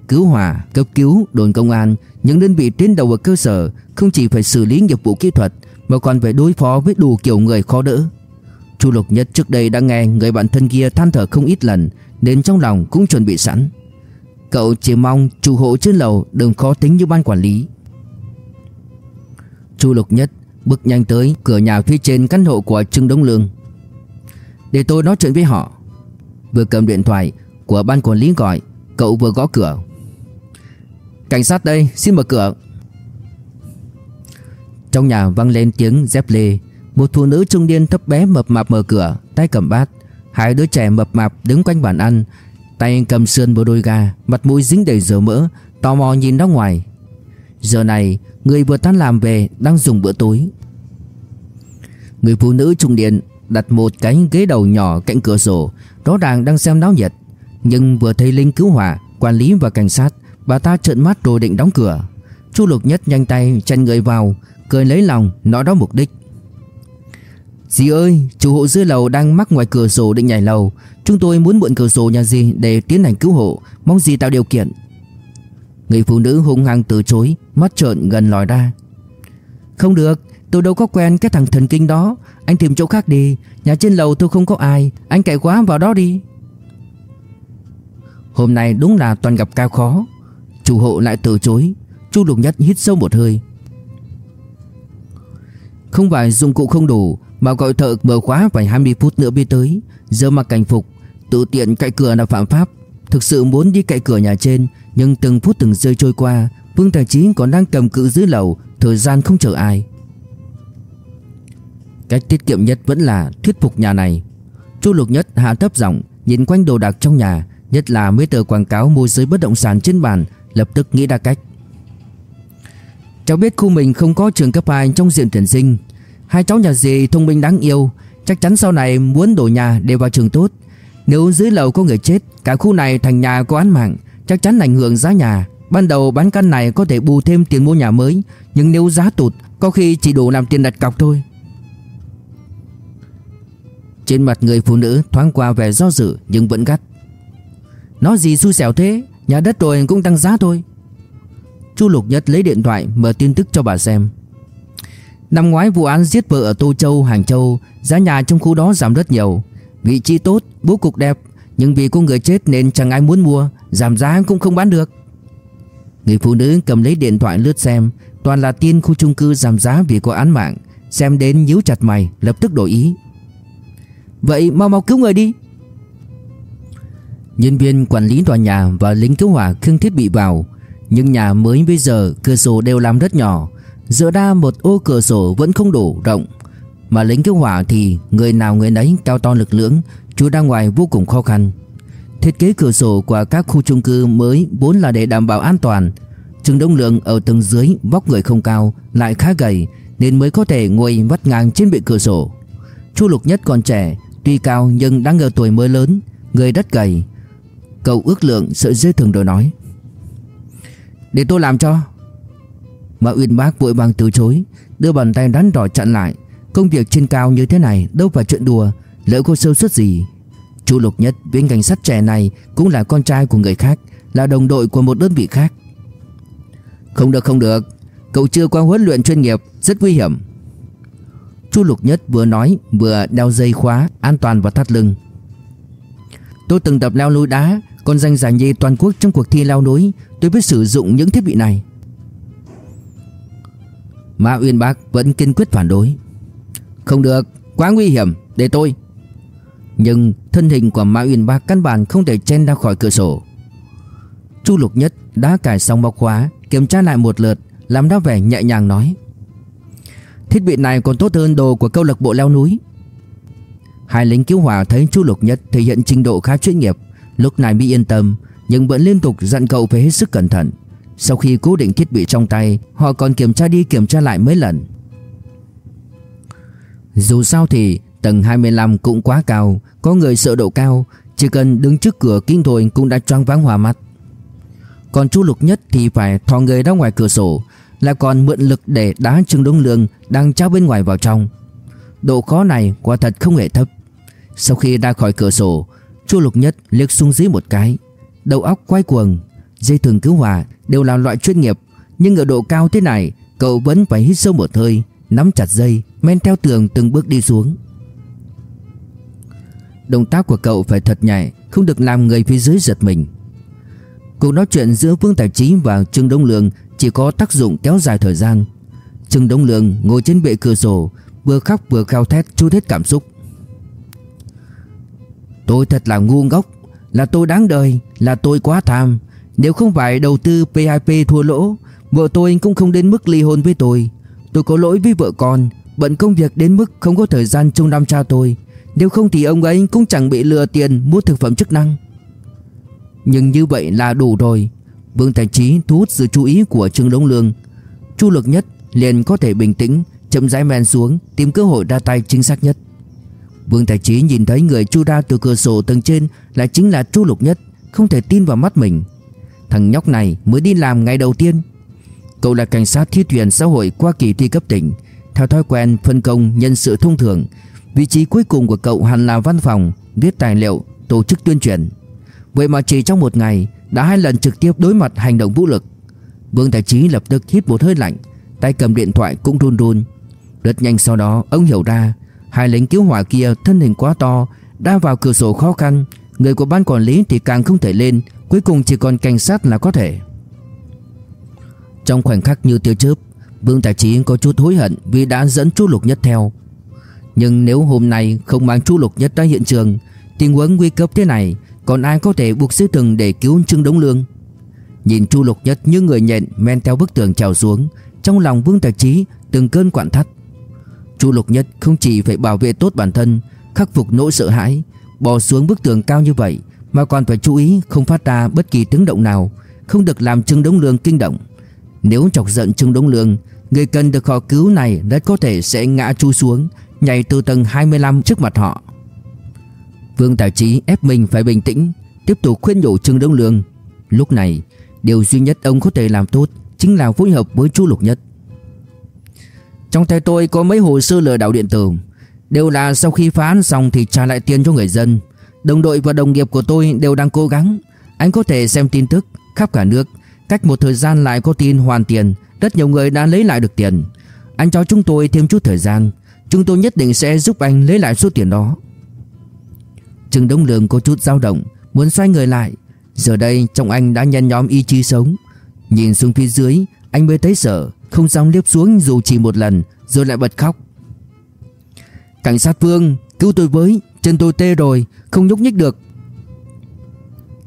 Cứu hỏa, cấp cứu, đồn công an Những đơn vị tiến đầu ở cơ sở Không chỉ phải xử lý nghiệp vụ kỹ thuật mà còn phải đối phó với đủ kiểu người khó đỡ. Chu Lục Nhất trước đây đã nghe Người bạn thân kia than thở không ít lần, Nên trong lòng cũng chuẩn bị sẵn. Cậu chỉ mong chủ hộ trên lầu, đừng khó tính như ban quản lý. Chu Lục Nhất bước nhanh tới cửa nhà phía trên căn hộ của Trương Đông Lương. Để tôi nói chuyện với họ. Vừa cầm điện thoại của ban quản lý gọi, Cậu vừa gõ cửa. Cảnh sát đây, xin mở cửa. Trong nhà vang lên tiếng dép lê. Một phụ nữ trung niên thấp bé mập mạp mở cửa, Tay cầm bát. Hai đứa trẻ mập mạp đứng quanh bàn ăn, Tay cầm sườn bộ đôi gà, Mặt mũi dính đầy dầu mỡ, Tò mò nhìn ra ngoài. Giờ này, người vừa tan làm về Đang dùng bữa tối. Người phụ nữ trung niên Đặt một cái ghế đầu nhỏ cạnh cửa sổ, Rõ ràng đang xem náo nhiệt. Nhưng vừa thấy lính cứu hỏa, Quản lý và cảnh sát, Bà ta trợn mắt rồi định đóng cửa. Chu Lục Nhất nhanh tay chen người vào Cười lấy lòng nói đó mục đích. Dì ơi, Chủ hộ dưới lầu đang mắc ngoài cửa sổ định nhảy lầu. Chúng tôi muốn mượn cửa sổ nhà dì Để tiến hành cứu hộ. Mong dì tạo điều kiện. Người phụ nữ hung hăng từ chối, Mắt trợn gần lòi ra. Không được, Tôi đâu có quen cái thằng thần kinh đó. Anh tìm chỗ khác đi. Nhà trên lầu tôi không có ai. Anh cậy quá, vào đó đi. Hôm nay đúng là toàn gặp cao khó. Chủ hộ lại từ chối. Chu Lục Nhất hít sâu một hơi. Không phải dụng cụ không đủ, Mà gọi thợ mở khóa phải 20 phút nữa mới tới. Giờ mặc cảnh phục, Tự tiện cậy cửa là phạm pháp. Thực sự muốn đi cậy cửa nhà trên, Nhưng từng phút từng giây trôi qua, Vương Tài Chí còn đang cầm cự dưới lầu, Thời gian không chờ ai. Cách tiết kiệm nhất vẫn là thuyết phục nhà này. Chu Lục Nhất hạ thấp giọng, Nhìn quanh đồ đạc trong nhà, Nhất là mấy tờ quảng cáo môi giới bất động sản trên bàn, Lập tức nghĩ ra cách. Cháu biết khu mình không có trường cấp 2 trong diện tuyển sinh. Hai cháu nhà dì thông minh đáng yêu, Chắc chắn sau này muốn đổi nhà để vào trường tốt. Nếu dưới lầu có người chết, Cả khu này thành nhà có án mạng, Chắc chắn ảnh hưởng giá nhà. Ban đầu bán căn này có thể bù thêm tiền mua nhà mới, Nhưng nếu giá tụt, Có khi chỉ đủ làm tiền đặt cọc thôi. Trên mặt người phụ nữ thoáng qua vẻ do dự Nhưng vẫn gắt. Nói gì xui xẻo thế? Nhà đất rồi cũng tăng giá thôi. Chu Lục Nhất lấy điện thoại mở tin tức cho bà xem. Năm ngoái vụ án giết vợ ở Tô Châu, Hàng Châu Giá nhà trong khu đó giảm rất nhiều. Vị trí tốt, bố cục đẹp Nhưng vì có người chết nên chẳng ai muốn mua Giảm giá cũng không bán được. Người phụ nữ cầm lấy điện thoại lướt xem Toàn là tin khu chung cư giảm giá vì có án mạng Xem đến nhíu chặt mày Lập tức đổi ý. Vậy mau mau cứu người đi. Nhân viên quản lý tòa nhà và lính cứu hỏa khiêng thiết bị vào nhưng nhà mới bây giờ, cửa sổ đều làm rất nhỏ. Dựa ra một ô cửa sổ vẫn không đủ rộng. Mà lính cứu hỏa thì người nào người nấy cao to lực lưỡng Chú ra ngoài vô cùng khó khăn. Thiết kế cửa sổ của các khu chung cư mới vốn là để đảm bảo an toàn. Trường Đông Lượng ở tầng dưới vóc người không cao, lại khá gầy, Nên mới có thể ngồi vắt ngang trên bệ cửa sổ. Chu Lục Nhất còn trẻ, Tuy cao nhưng đang ở tuổi mới lớn, Người đất gầy. Cậu ước lượng sợ dây thường rồi nói. Để tôi làm cho. Mà Uyên Bác vội vàng từ chối, Đưa bàn tay rắn đỏ chặn lại. Công việc trên cao như thế này đâu phải chuyện đùa. Lỡ cô sơ suất gì? Chu Lục Nhất viên cảnh sát trẻ này Cũng là con trai của người khác, Là đồng đội của một đơn vị khác. Không được không được. Cậu chưa qua huấn luyện chuyên nghiệp, Rất nguy hiểm. Chu Lục Nhất vừa nói, vừa đeo dây khóa An toàn vào thắt lưng. Tôi từng tập leo núi đá, Còn giành giải nhì toàn quốc trong cuộc thi leo núi. Tôi biết sử dụng những thiết bị này. Mã Uyên Bác vẫn kiên quyết phản đối. Không được Quá nguy hiểm Để tôi. Nhưng thân hình của Mã Uyên Bác căn bản không thể chen ra khỏi cửa sổ. Chu Lục Nhất đã cài xong bóc khóa Kiểm tra lại một lượt Làm ra vẻ nhẹ nhàng nói. Thiết bị này còn tốt hơn đồ của câu lạc bộ leo núi. Hai lính cứu hỏa thấy Chu Lục Nhất thể hiện trình độ khá chuyên nghiệp, lúc này mới yên tâm, nhưng vẫn liên tục dặn cậu phải hết sức cẩn thận. Sau khi cố định thiết bị trong tay, họ còn kiểm tra đi kiểm tra lại mấy lần. Dù sao thì tầng 25 cũng quá cao, có người sợ độ cao, chỉ cần đứng trước cửa kinh thôi cũng đã choáng váng hòa mắt. Còn Chu Lục Nhất thì phải thò người ra ngoài cửa sổ, là còn mượn lực để đá Trương Đông Lương đang trao bên ngoài vào trong. Độ khó này quả thật không hề thấp. Sau khi ra khỏi cửa sổ Chu Lục Nhất liếc xuống dưới một cái Đầu óc quay cuồng, Dây thừng cứu hỏa đều là loại chuyên nghiệp, Nhưng ở độ cao thế này, Cậu vẫn phải hít sâu một hơi, Nắm chặt dây, Men theo tường từng bước đi xuống. Động tác của cậu phải thật nhạy Không được làm người phía dưới giật mình. Cuộc nói chuyện giữa Vương Tài Trí và Trương Đông Lương Chỉ có tác dụng kéo dài thời gian. Trương Đông Lương ngồi trên bệ cửa sổ, Vừa khóc vừa khao thét chút hết cảm xúc. Tôi thật là ngu ngốc là tôi đáng đời, Là tôi quá tham. Nếu không phải đầu tư PIP thua lỗ, Vợ tôi cũng không đến mức ly hôn với tôi. Tôi có lỗi với vợ con, Bận công việc đến mức không có thời gian trông nom cha tôi. Nếu không thì ông ấy cũng chẳng bị lừa tiền mua thực phẩm chức năng. Nhưng như vậy là đủ rồi. Vương Thành Trí thu hút sự chú ý của Trương Đông Lương. Chu Lực Nhất liền có thể bình tĩnh, Chậm rãi men xuống, Tìm cơ hội ra tay chính xác nhất. Vương Tài Trí nhìn thấy người chui ra từ cửa sổ tầng trên Lại chính là Chu Lục Nhất Không thể tin vào mắt mình. Thằng nhóc này mới đi làm ngày đầu tiên. Cậu là cảnh sát thi tuyển xã hội qua kỳ thi cấp tỉnh. Theo thói quen phân công nhân sự thông thường Vị trí cuối cùng của cậu hẳn là văn phòng Viết tài liệu, tổ chức tuyên truyền. Vậy mà chỉ trong một ngày Đã hai lần trực tiếp đối mặt hành động vũ lực. Vương Tài Trí lập tức hít một hơi lạnh Tay cầm điện thoại cũng run run. Rất nhanh sau đó ông hiểu ra Hai lính cứu hỏa kia thân hình quá to Đa vào cửa sổ khó khăn. Người của ban quản lý thì càng không thể lên, Cuối cùng chỉ còn cảnh sát là có thể. Trong khoảnh khắc như tiêu chớp, Vương Tài Trí có chút hối hận Vì đã dẫn Chu Lục Nhất theo. Nhưng nếu hôm nay không mang Chu Lục Nhất ra hiện trường, Tình huống nguy cấp thế này, Còn ai có thể buộc sư từng để cứu Trương Đống Lương? Nhìn Chu Lục Nhất như người nhện Men theo bức tường trèo xuống, Trong lòng Vương Tài Trí từng cơn quặn thắt. Chu Lục Nhất không chỉ phải bảo vệ tốt bản thân, Khắc phục nỗi sợ hãi Bò xuống bức tường cao như vậy, Mà còn phải chú ý không phát ra bất kỳ tiếng động nào, Không được làm Trương Đống Lương kinh động. Nếu chọc giận Trương Đống Lương, Người cần được họ cứu này rất có thể sẽ ngã chu xuống, Nhảy từ tầng 25 trước mặt họ. Vương Tài Trí ép mình phải bình tĩnh, Tiếp tục khuyên nhủ Trương Đống Lương. Lúc này, Điều duy nhất ông có thể làm tốt Chính là phối hợp với Chu Lục Nhất. Trong tay tôi có mấy hồ sơ lừa đảo điện tử. Đều là sau khi phá án xong thì trả lại tiền cho người dân. Đồng đội và đồng nghiệp của tôi đều đang cố gắng. Anh có thể xem tin tức, khắp cả nước. Cách một thời gian lại có tin hoàn tiền. Rất nhiều người đã lấy lại được tiền. Anh cho chúng tôi thêm chút thời gian. Chúng tôi nhất định sẽ giúp anh lấy lại số tiền đó. Trừng Đông Lương có chút dao động, Muốn xoay người lại. Giờ đây trong anh đã nhen nhóm ý chí sống. Nhìn xuống phía dưới, Anh mới thấy sợ. Không dám liếc xuống dù chỉ một lần, Rồi lại bật khóc. Cảnh sát Vương, cứu tôi với, Chân tôi tê rồi, không nhúc nhích được.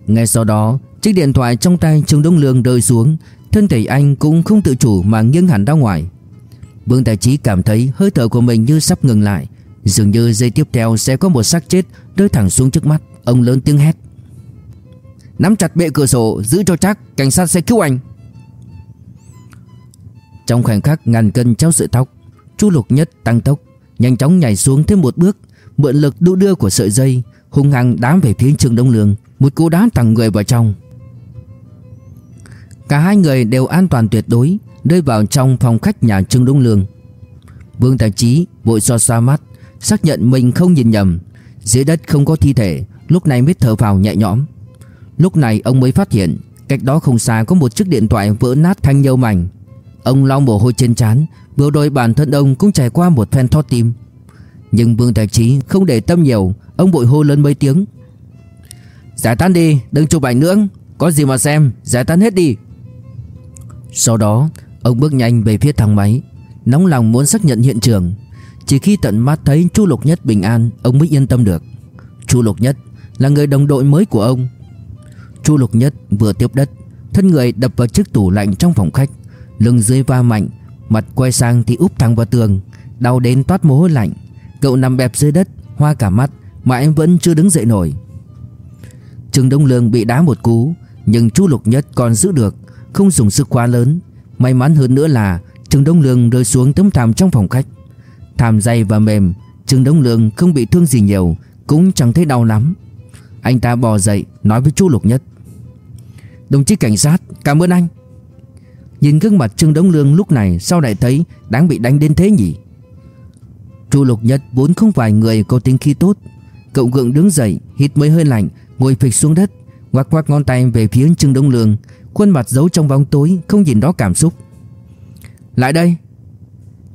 Ngay sau đó, Chiếc điện thoại trong tay Trương Đông Lương rơi xuống. Thân thể anh cũng không tự chủ mà nghiêng hẳn ra ngoài. Vương Tài Trí cảm thấy hơi thở của mình như sắp ngừng lại. Dường như giây tiếp theo sẽ có một xác chết rơi thẳng xuống trước mắt. Ông lớn tiếng hét. Nắm chặt bệ cửa sổ, Giữ cho chắc, Cảnh sát sẽ cứu anh. Trong khoảnh khắc ngàn cân treo sợi tóc, Chu Lục Nhất tăng tốc, Nhanh chóng nhảy xuống thêm một bước, Mượn lực đu đưa của sợi dây, Hung hăng đám về phía trường Đông Lương, Một cú đá thẳng người vào trong. Cả hai người đều an toàn tuyệt đối, Rơi vào trong phòng khách nhà Trương Đông Lương. Vương Tài Trí vội so xa mắt, Xác nhận mình không nhìn nhầm. Dưới đất không có thi thể, Lúc này mới thở vào nhẹ nhõm. Lúc này ông mới phát hiện, Cách đó không xa có một chiếc điện thoại vỡ nát thành nhiều mảnh. Ông lau mồ hôi trên trán Vừa rồi bản thân ông cũng trải qua một phen thót tim. Nhưng Vương Thạch Trí không để tâm nhiều, Ông bội hô lớn mấy tiếng. Giải tán đi, đừng chụp ảnh nữa Có gì mà xem, giải tán hết đi. Sau đó, ông bước nhanh về phía thang máy, Nóng lòng muốn xác nhận hiện trường. Chỉ khi tận mắt thấy Chu Lục Nhất bình an, Ông mới yên tâm được. Chu Lục Nhất là người đồng đội mới của ông. Chu Lục Nhất vừa tiếp đất, Thân người đập vào chiếc tủ lạnh trong phòng khách. Lưng dưới va mạnh, Mặt quay sang thì úp thẳng vào tường, Đau đến toát mồ hôi lạnh. Cậu nằm bẹp dưới đất, Hoa cả mắt, Mà em vẫn chưa đứng dậy nổi. Trương Đông Lương bị đá một cú, Nhưng Chu Lục Nhất còn giữ được, Không dùng sức quá lớn. May mắn hơn nữa là Trương Đông Lương rơi xuống tấm thảm trong phòng khách. Thảm dày và mềm, Trương Đông Lương không bị thương gì nhiều, Cũng chẳng thấy đau lắm. Anh ta bò dậy, nói với Chu Lục Nhất. Đồng chí cảnh sát, cảm ơn anh. Nhìn gương mặt Trương Đống Lương lúc này Sao lại thấy đáng bị đánh đến thế nhỉ? Chu Lục Nhất vốn không phải người có tính khí tốt. Cậu gượng đứng dậy, Hít mấy hơi lạnh, Ngồi phịch xuống đất, Ngoắc ngoắc ngón tay về phía Trương Đống Lương. Khuôn mặt giấu trong bóng tối, Không nhìn đó cảm xúc. Lại đây.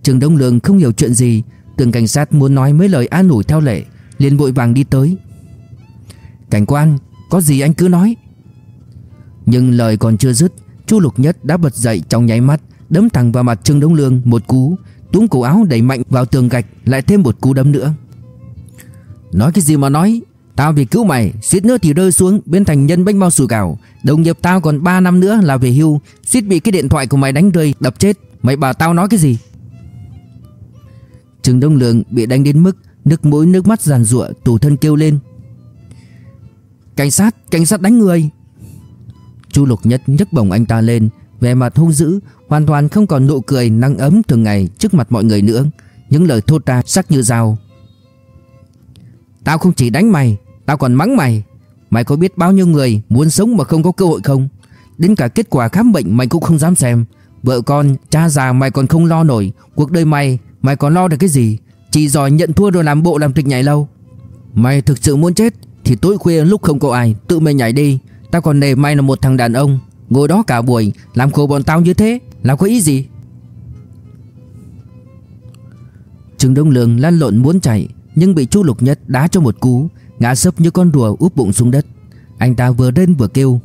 Trương Đống Lương không hiểu chuyện gì. Tưởng cảnh sát muốn nói mấy lời an ủi theo lệ, liền vội vàng đi tới. Cảnh quan, Có gì anh cứ nói. Nhưng lời còn chưa dứt Chu Lục Nhất đã bật dậy trong nháy mắt, Đấm thẳng vào mặt Trương Đống Lương một cú, Túm cổ áo đẩy mạnh vào tường gạch, Lại thêm một cú đấm nữa. Nói cái gì mà nói? Tao vì cứu mày, Suýt nữa thì rơi xuống Biến thành nhân bánh bao sủi cảo Đồng nghiệp tao còn 3 năm nữa là về hưu, Suýt bị cái điện thoại của mày đánh rơi, Đập chết. Mày bảo tao nói cái gì? Trương Đông Lương bị đánh đến mức Nước mũi nước mắt giàn giụa Tủ thân kêu lên. Cảnh sát Cảnh sát đánh người. Chu Lục Nhất nhấc bổng anh ta lên Vẻ mặt hung dữ Hoàn toàn không còn nụ cười nắng ấm thường ngày Trước mặt mọi người nữa. Những lời thô ta sắc như dao. Tao không chỉ đánh mày Tao còn mắng mày. Mày có biết bao nhiêu người muốn sống mà không có cơ hội không? Đến cả kết quả khám bệnh mày cũng không dám xem. Vợ con, cha già mày còn không lo nổi. Cuộc đời mày, mày còn lo được cái gì? Chỉ giỏi nhận thua rồi làm bộ làm tịch nhảy lâu. Mày thực sự muốn chết Thì tối khuya lúc không có ai Tự mày nhảy đi. Tao còn nề mày là một thằng đàn ông. Ngồi đó cả buổi, Làm khổ bọn tao như thế Là có ý gì? Trương Đông Lương lăn lộn muốn chạy, Nhưng bị Chu Lục Nhất đá cho một cú, Ngã sấp như con rùa úp bụng xuống đất. Anh ta vừa rên vừa kêu,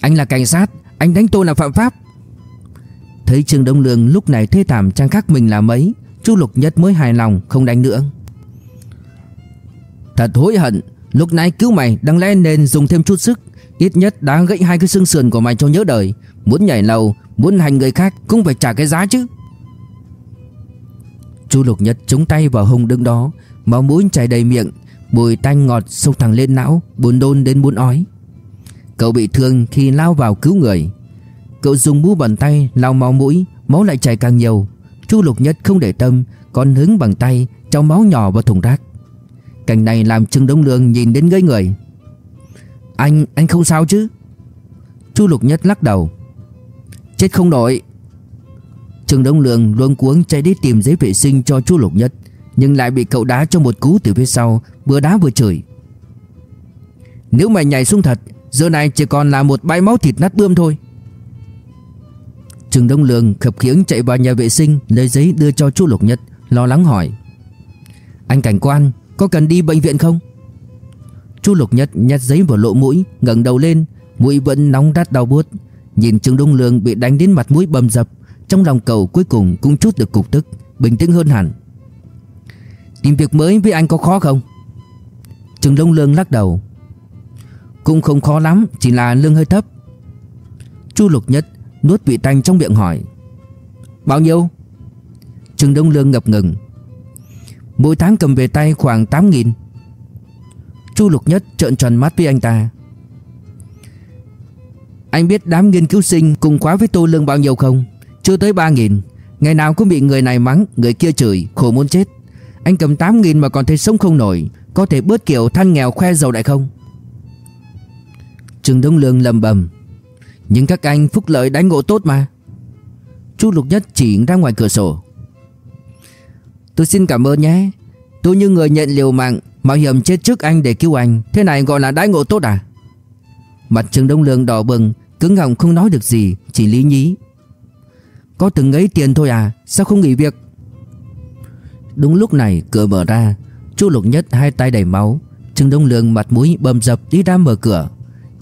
Anh là cảnh sát, Anh đánh tôi là phạm pháp. Thấy Trương Đông Lương lúc này thê thảm trang khác mình là mấy, Chu Lục Nhất mới hài lòng, không đánh nữa. Thật hối hận, Lúc nãy cứu mày đáng lẽ nên dùng thêm chút sức Ít nhất đã gãy hai cái xương sườn của mày cho nhớ đời. Muốn nhảy lầu, Muốn hành người khác cũng phải trả cái giá chứ. Chu Lục Nhất chống tay vào hông đứng đó, Máu mũi chảy đầy miệng, Mùi tanh ngọt sâu thẳng lên não, Buồn đôn đến muốn ói. Cậu bị thương khi lao vào cứu người. Cậu dùng mũ bàn tay lau máu mũi, Máu lại chảy càng nhiều. Chu Lục Nhất không để tâm, Còn hứng bằng tay trong máu nhỏ vào thùng rác. Cảnh này làm Trương Đông Lương nhìn đến ngây người. Anh, anh không sao chứ? Chu Lục Nhất lắc đầu. Chết không nổi. Trường Đông Lượng luôn cuống chạy đi tìm giấy vệ sinh cho Chu Lục Nhất Nhưng lại bị cậu đá cho một cú từ phía sau Vừa đá vừa chửi. Nếu mày nhảy xuống thật Giờ này chỉ còn là một bãi máu thịt nát bươm thôi. Trường Đông Lượng khập khiễng chạy vào nhà vệ sinh Lấy giấy đưa cho Chu Lục Nhất Lo lắng hỏi. Anh cảnh quan có cần đi bệnh viện không? Chu Lục Nhất nhét giấy vào lỗ mũi, ngẩng đầu lên, Mũi vẫn nóng rát đau buốt. Nhìn Trương Đông Lương bị đánh đến mặt mũi bầm dập, Trong lòng cậu cuối cùng cũng chút được cục tức, Bình tĩnh hơn hẳn. Tìm việc mới với anh có khó không? Trương Đông Lương lắc đầu. Cũng không khó lắm, Chỉ là lương hơi thấp. Chu Lục Nhất nuốt vị tanh trong miệng hỏi. Bao nhiêu? Trương Đông Lương ngập ngừng. Mỗi tháng cầm về tay khoảng 8 nghìn. Chu Lục Nhất trợn tròn mắt với anh ta. Anh biết đám nghiên cứu sinh cùng khóa với tôi lương bao nhiêu không? Chưa tới 3 nghìn. Ngày nào cũng bị người này mắng, Người kia chửi, khổ muốn chết. Anh cầm 8 nghìn mà còn thấy sống không nổi, Có thể bớt kiểu than nghèo khoe giàu đại không? Trương Đông Lương lầm bầm. Nhưng các anh phúc lợi đánh ngộ tốt mà. Chu Lục Nhất chỉ ra ngoài cửa sổ. Tôi xin cảm ơn nhé. Tôi như người nhận liều mạng Mạo hiểm chết trước anh để cứu anh. Thế này gọi là đãi ngộ tốt à? Mặt Trương Đông Lương đỏ bừng, Cứng họng không nói được gì, Chỉ lý nhí. Có từng ấy tiền thôi à? Sao không nghỉ việc? Đúng lúc này, cửa mở ra. Chu Lục Nhất hai tay đầy máu. Trương Đông Lương mặt mũi bầm dập đi ra mở cửa.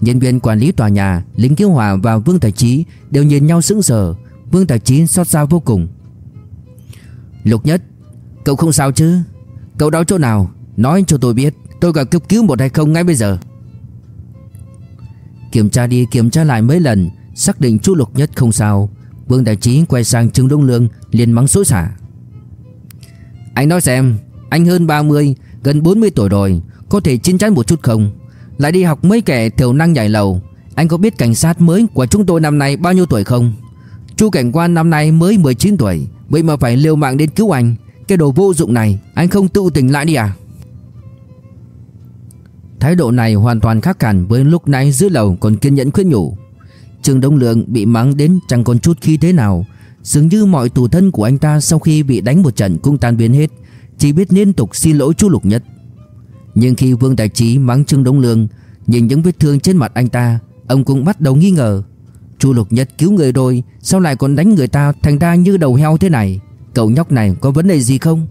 Nhân viên quản lý tòa nhà, Lính cứu hỏa và Vương Tài Trí Đều nhìn nhau sững sờ. Vương Tài Trí xót xa vô cùng. Lục Nhất, Cậu không sao chứ? Cậu đau chỗ nào? Nói cho tôi biết, Tôi cần cấp cứu một hay không ngay bây giờ. Kiểm tra đi, kiểm tra lại mấy lần, Xác định chú Lục Nhất không sao. Vương Đại Trí quay sang Trương Đông Lương, liền mắng xối xả. Anh nói xem, Anh hơn 30 Gần 40 tuổi rồi, Có thể chín chắn một chút không? Lại đi học mấy kẻ thiểu năng nhảy lầu, Anh có biết cảnh sát mới của chúng tôi năm nay bao nhiêu tuổi không? Chu cảnh quan năm nay mới 19 tuổi, Vậy mà phải liều mạng đến cứu anh. Cái đồ vô dụng này, Anh không tự tỉnh lại đi à? Thái độ này hoàn toàn khác hẳn với lúc nãy dưới lầu còn kiên nhẫn khuyên nhủ. Trương Đông Lượng bị mắng đến chẳng còn chút khí thế nào. Dường như mọi tù thân của anh ta sau khi bị đánh một trận cũng tan biến hết, Chỉ biết liên tục xin lỗi chú Lục Nhất. Nhưng khi Vương Đại Trí mắng Trương Đông Lượng, Nhìn những vết thương trên mặt anh ta, Ông cũng bắt đầu nghi ngờ. Chu Lục Nhất cứu người rồi, Sao lại còn đánh người ta thành ra như đầu heo thế này? Cậu nhóc này có vấn đề gì không?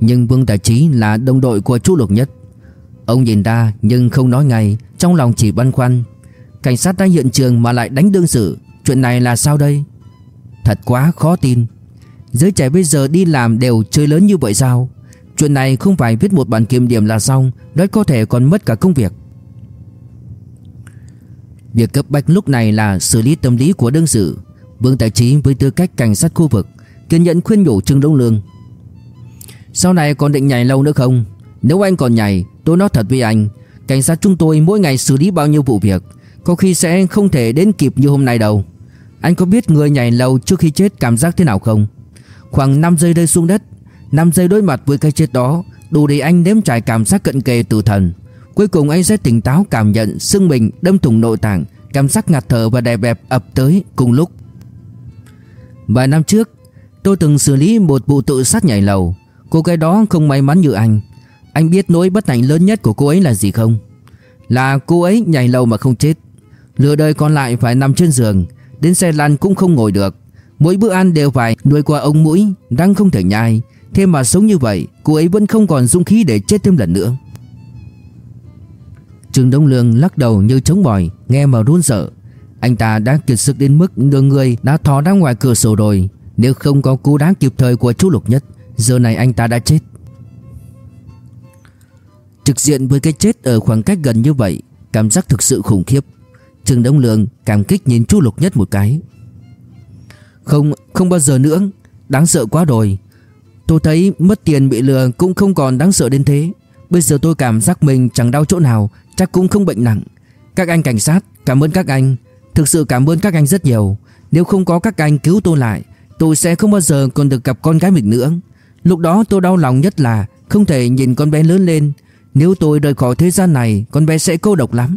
Nhưng Vương Tài Trí là đồng đội của chú Lục Nhất. Ông nhìn ta, nhưng không nói ngay, Trong lòng chỉ băn khoăn. Cảnh sát đang hiện trường mà lại đánh đương sự, Chuyện này là sao đây? Thật quá khó tin. Giới trẻ bây giờ đi làm đều chơi lớn như vậy sao? Chuyện này không phải viết một bản kiểm điểm là xong, Rất có thể còn mất cả công việc. Việc cấp bách lúc này là xử lý tâm lý của đương sự, Vương Tài Trí với tư cách cảnh sát khu vực, kiên nhẫn khuyên nhủ Trương Đông Lương. Sau này còn định nhảy lâu nữa không? Nếu anh còn nhảy, tôi nói thật với anh, Cảnh sát chúng tôi mỗi ngày xử lý bao nhiêu vụ việc Có khi sẽ không thể đến kịp như hôm nay đâu. Anh có biết người nhảy lầu trước khi chết cảm giác thế nào không? Khoảng 5 giây rơi xuống đất 5 giây đối mặt với cái chết đó Đủ để anh nếm trải cảm giác cận kề tử thần. Cuối cùng anh sẽ tỉnh táo cảm nhận Xương mình đâm thủng nội tạng Cảm giác ngạt thở và đè bẹp ập tới cùng lúc. Vài năm trước Tôi từng xử lý một vụ tự sát nhảy lầu. Cô gái đó không may mắn như anh. Anh biết nỗi bất hạnh lớn nhất của cô ấy là gì không? Là cô ấy nhảy lầu mà không chết. Lừa đời còn lại phải nằm trên giường. Đến xe lăn cũng không ngồi được. Mỗi bữa ăn đều phải nuôi qua ống mũi, Răng không thể nhai. Thế mà sống như vậy, Cô ấy vẫn không còn dũng khí để chết thêm lần nữa. Trương Đông Lương lắc đầu như chống bòi Nghe mà run sợ. Anh ta đã kiệt sức đến mức đường người đã thò ra ngoài cửa sổ rồi. Nếu không có cú đá kịp thời của chú Lục Nhất, Giờ này anh ta đã chết. Trực diện với cái chết ở khoảng cách gần như vậy Cảm giác thực sự khủng khiếp. Trương Đông Lương cảm kích nhìn chú Lục Nhất một cái. Không, không bao giờ nữa Đáng sợ quá rồi. Tôi thấy mất tiền bị lừa cũng không còn đáng sợ đến thế. Bây giờ tôi cảm giác mình chẳng đau chỗ nào Chắc cũng không bệnh nặng. Các anh cảnh sát cảm ơn các anh. Thực sự cảm ơn các anh rất nhiều. Nếu không có các anh cứu tôi lại Tôi sẽ không bao giờ còn được gặp con gái mình nữa. Lúc đó tôi đau lòng nhất là Không thể nhìn con bé lớn lên. Nếu tôi rời khỏi thế gian này, Con bé sẽ cô độc lắm.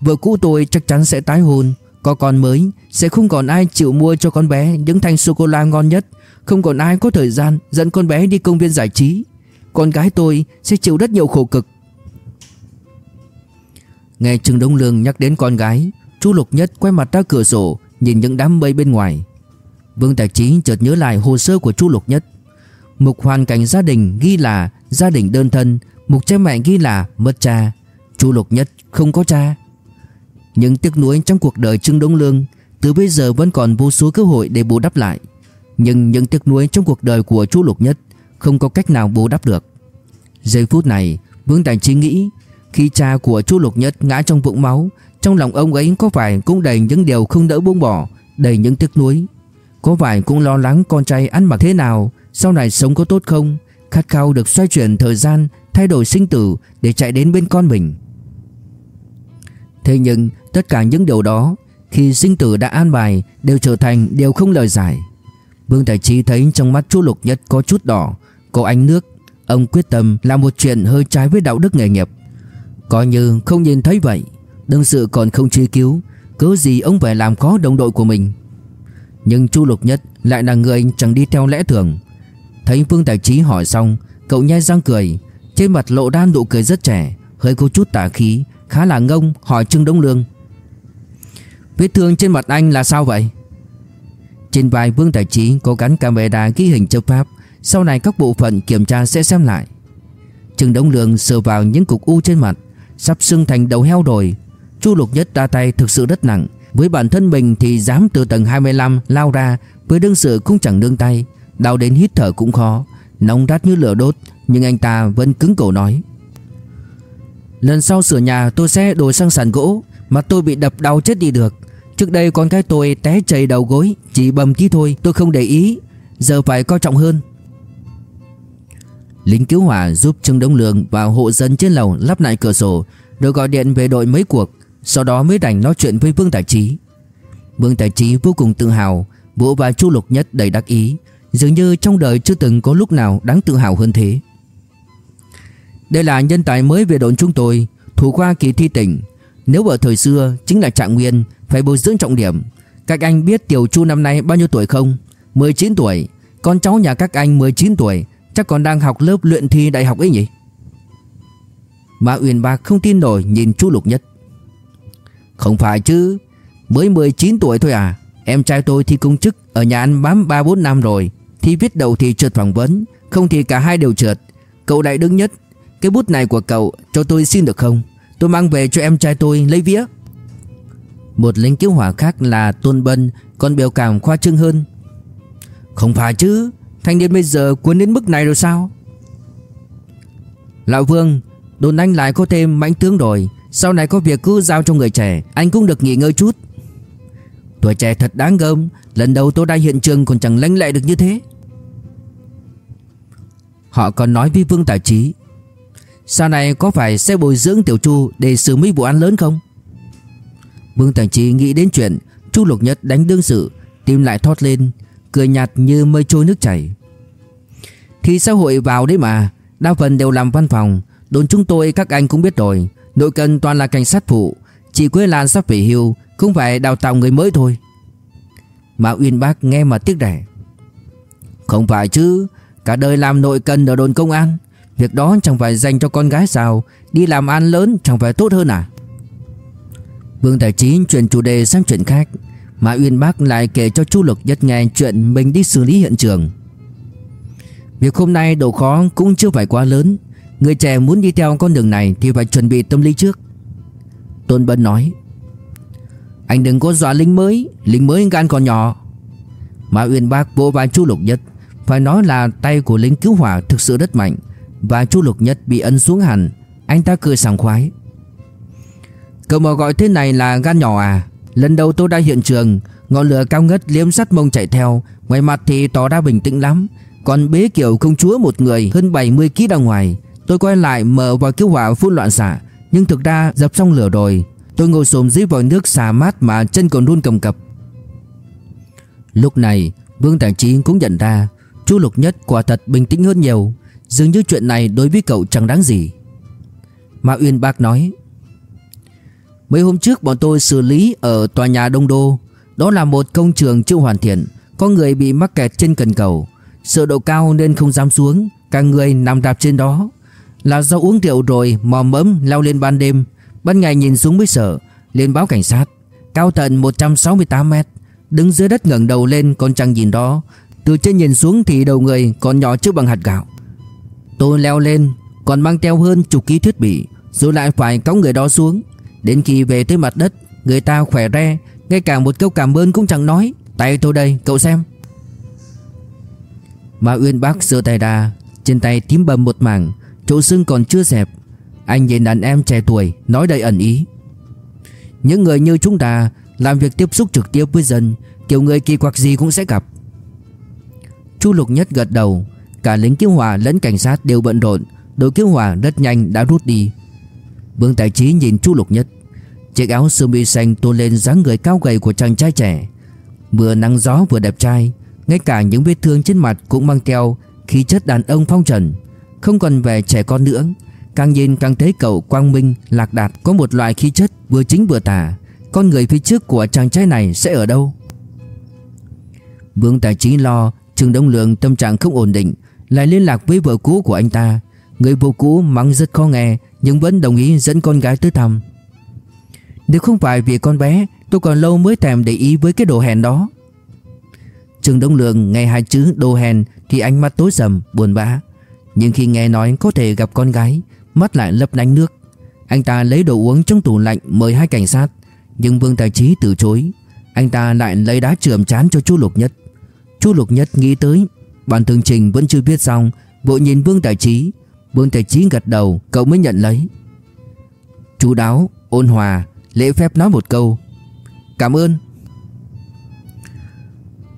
Vợ cũ tôi chắc chắn sẽ tái hôn. Có con mới, Sẽ không còn ai chịu mua cho con bé Những thanh sô-cô-la ngon nhất. Không còn ai có thời gian dẫn con bé đi công viên giải trí. Con gái tôi sẽ chịu rất nhiều khổ cực. Nghe Trương Đông Lương nhắc đến con gái, Chú Lục Nhất quay mặt ra cửa sổ, Nhìn những đám mây bên ngoài. Vương Tài Trí chợt nhớ lại hồ sơ của chú Lục Nhất. Mục hoàn cảnh gia đình ghi là Gia đình đơn thân Mục cha mẹ ghi là mất cha Chú Lục Nhất không có cha. Những tiếc nuối trong cuộc đời Trương Đông Lương Từ bây giờ vẫn còn vô số cơ hội để bù đắp lại. Nhưng những tiếc nuối trong cuộc đời của chú Lục Nhất Không có cách nào bù đắp được. Giây phút này, Vương Tài Chí nghĩ, Khi cha của chú Lục Nhất ngã trong vũng máu, Trong lòng ông ấy có phải cũng đầy những điều không đỡ buông bỏ, Đầy những tiếc nuối? Có phải cũng lo lắng con trai ăn mặc thế nào, Sau này sống có tốt không? Khát khao được xoay chuyển thời gian Thay đổi sinh tử để chạy đến bên con mình. Thế nhưng, tất cả những điều đó, Khi sinh tử đã an bài, Đều trở thành điều không lời giải. Vương Tài Trí thấy trong mắt chú Lục Nhất có chút đỏ, Có ánh nước, Ông quyết tâm làm một chuyện hơi trái với đạo đức nghề nghiệp. Coi như không nhìn thấy vậy, Đương sự còn không truy cứu Cứ gì ông phải làm khó đồng đội của mình? Nhưng Chu Lục Nhất lại là người chẳng đi theo lẽ thường. Thấy Vương Tài Trí hỏi xong, Cậu nhai răng cười trên mặt lộ ra nụ cười rất trẻ, Hơi có chút tà khí, Khá là ngông, hỏi Trương Đông Lương. Vết thương trên mặt anh là sao vậy? Trên vai Vương Tài Trí có gắn camera ghi hình chấp pháp, Sau này các bộ phận kiểm tra sẽ xem lại. Trương Đông Lương sờ vào những cục u trên mặt, Sắp sưng thành đầu heo rồi. Chu Lục Nhất ra tay thực sự rất nặng, Với bản thân mình thì dám từ tầng 25 lao ra, Với đương sự cũng chẳng nương tay, Đau đến hít thở cũng khó, Nóng rát như lửa đốt. Nhưng anh ta vẫn cứng cổ nói, Lần sau sửa nhà tôi sẽ đổi sang sàn gỗ, Mà tôi bị đập đau chết đi được. Trước đây con cái tôi té chảy đầu gối, Chỉ bầm tí thôi, tôi không để ý. Giờ phải coi trọng hơn. Lính cứu hỏa giúp Trương Đông Lương và hộ dân trên lầu lắp lại cửa sổ Rồi gọi điện về đội mấy cuộc, Sau đó mới đành nói chuyện với Vương Tài Trí. Vương Tài Trí vô cùng tự hào Bộ và Chu Lục Nhất đầy đắc ý. Dường như trong đời chưa từng có lúc nào đáng tự hào hơn thế. Đây là nhân tài mới về đồn chúng tôi, Thủ khoa kỳ thi tỉnh. Nếu ở thời xưa, chính là trạng nguyên, Phải bồi dưỡng trọng điểm. Các anh biết Tiểu Chu năm nay bao nhiêu tuổi không? 19 tuổi. Con cháu nhà các anh 19 tuổi, Chắc còn đang học lớp luyện thi đại học ấy nhỉ? Mã Uyên Bạc không tin nổi nhìn chú Lục Nhất. Không phải chứ, Mới 19 tuổi thôi à. Em trai tôi thi công chức Ở nhà ăn bám 3-4 năm rồi. Thi viết đầu thì trượt phỏng vấn, Không thì cả hai đều trượt. Cậu đại đứng nhất cái bút này của cậu cho tôi xin được không? Tôi mang về cho em trai tôi lấy vía. Một lính cứu hỏa khác là Tôn Bân, Còn biểu cảm khoa trương hơn. Không phải chứ, Thanh niên bây giờ cuốn đến mức này rồi sao? Lão Vương, Đồn anh lại có thêm mãnh tướng rồi. Sau này có việc cứ giao cho người trẻ, Anh cũng được nghỉ ngơi chút. Tuổi trẻ thật đáng gớm Lần đầu tôi ra hiện trường còn chẳng lanh lẹ được như thế. Họ còn nói với Vương Tài Trí sau này có phải sẽ bồi dưỡng Tiểu Chu Để xử mấy vụ án lớn không? Vương Thành Trí nghĩ đến chuyện Chu Lục Nhất đánh đương sự, Tim lại thoát lên, Cười nhạt như mây trôi nước chảy. Thì xã hội vào đấy mà, Đa phần đều làm văn phòng, Đồn chúng tôi các anh cũng biết rồi, Nội cần toàn là cảnh sát phụ, Chỉ Quế Lan sắp về hưu, Không phải đào tạo người mới thôi. Mà Uyên Bác nghe mà tiếc rẻ. Không phải chứ, Cả đời làm nội cần ở đồn công an Việc đó chẳng phải dành cho con gái sao? Đi làm ăn lớn chẳng phải tốt hơn à? Vương Tài Trí chuyển chủ đề sang chuyện khác. Mà Uyên Bác lại kể cho Chu Lục Nhất nghe chuyện mình đi xử lý hiện trường. Việc hôm nay độ khó cũng chưa phải quá lớn. Người trẻ muốn đi theo con đường này Thì phải chuẩn bị tâm lý trước. Tôn Bân nói, Anh đừng có dọa lính mới. Lính mới gan còn nhỏ. Mà Uyên Bác vô vai Chu Lục Nhất, Phải nói là tay của lính cứu hỏa thực sự rất mạnh. Và Chu Lục Nhất bị ấn xuống hẳn. Anh ta cười sảng khoái. Cậu mà gọi thế này là gan nhỏ à? Lần đầu tôi ra hiện trường, Ngọn lửa cao ngất liếm sắt mông chạy theo, Ngoài mặt thì tỏ ra bình tĩnh lắm. Còn bế kiểu công chúa một người hơn 70kg ra ngoài. Tôi quay lại mở vào cứu hỏa phun loạn xạ, Nhưng thực ra dập xong lửa rồi. Tôi ngồi xổm dưới vòi nước xả mát mà chân còn run cầm cập. Lúc này, Vương Tài Trí cũng nhận ra Chu Lục Nhất quả thật bình tĩnh hơn nhiều. Dường như chuyện này đối với cậu chẳng đáng gì. Mà Uyên Bác nói, Mấy hôm trước bọn tôi xử lý ở tòa nhà Đông Đô, Đó là một công trường chưa hoàn thiện, Có người bị mắc kẹt trên cần cầu. Sợ độ cao nên không dám xuống, Cả người nằm đạp trên đó. Là do uống rượu rồi mò mẫm leo lên ban đêm, Ban ngày nhìn xuống mới sợ Lên báo cảnh sát. Cao tận 168 mét, Đứng dưới đất ngẩng đầu lên còn chẳng nhìn đó, Từ trên nhìn xuống thì đầu người còn nhỏ chưa bằng hạt gạo. Tôi leo lên, Còn mang theo hơn chục ký thiết bị, Rồi lại phải cõng người đó xuống. Đến khi về tới mặt đất, Người ta khỏe re, Ngay cả một câu cảm ơn cũng chẳng nói. Tay tôi đây, cậu xem. Mà Uyên Bác sơ tay ra, Trên tay tím bầm một mảng, Chỗ xương còn chưa dẹp Anh nhìn đàn em trẻ tuổi, Nói đầy ẩn ý. Những người như chúng ta Làm việc tiếp xúc trực tiếp với dân, Kiểu người kỳ quặc gì cũng sẽ gặp. Chu Lục Nhất gật đầu Cả lính cứu hỏa lẫn cảnh sát đều bận rộn. Đội cứu hỏa rất nhanh đã rút đi. Vương Tài Trí nhìn Chu Lục Nhất. Chiếc áo sơ mi xanh tôn lên dáng người cao gầy của chàng trai trẻ. Vừa nắng gió vừa đẹp trai, Ngay cả những vết thương trên mặt cũng mang theo Khí chất đàn ông phong trần. Không còn vẻ trẻ con nữa, Càng nhìn càng thấy cậu quang minh lạc đạt Có một loại khí chất vừa chính vừa tà. Con người phía trước của chàng trai này sẽ ở đâu? Vương Tài Trí lo, Trương Đông Lượng tâm trạng không ổn định lại liên lạc với vợ cũ của anh ta. Người vợ cũ mắng rất khó nghe, Nhưng vẫn đồng ý dẫn con gái tới thăm. Nếu không phải vì con bé, Tôi còn lâu mới thèm để ý với cái đồ hèn đó. Trương Đông Lượng nghe hai chữ đồ hèn Thì ánh mắt tối sầm, buồn bã. Nhưng khi nghe nói có thể gặp con gái, Mắt lại lấp lánh nước. Anh ta lấy đồ uống trong tủ lạnh mời hai cảnh sát, Nhưng Vương Tài Trí từ chối. Anh ta lại lấy đá trườm chán cho chú Lục Nhất. Chú Lục Nhất nghĩ tới Bản tường trình vẫn chưa viết xong Vội nhìn Vương Tài Trí. Vương Tài Trí gật đầu cậu mới nhận lấy. Chú đáo, ôn hòa Lễ phép nói một câu. Cảm ơn.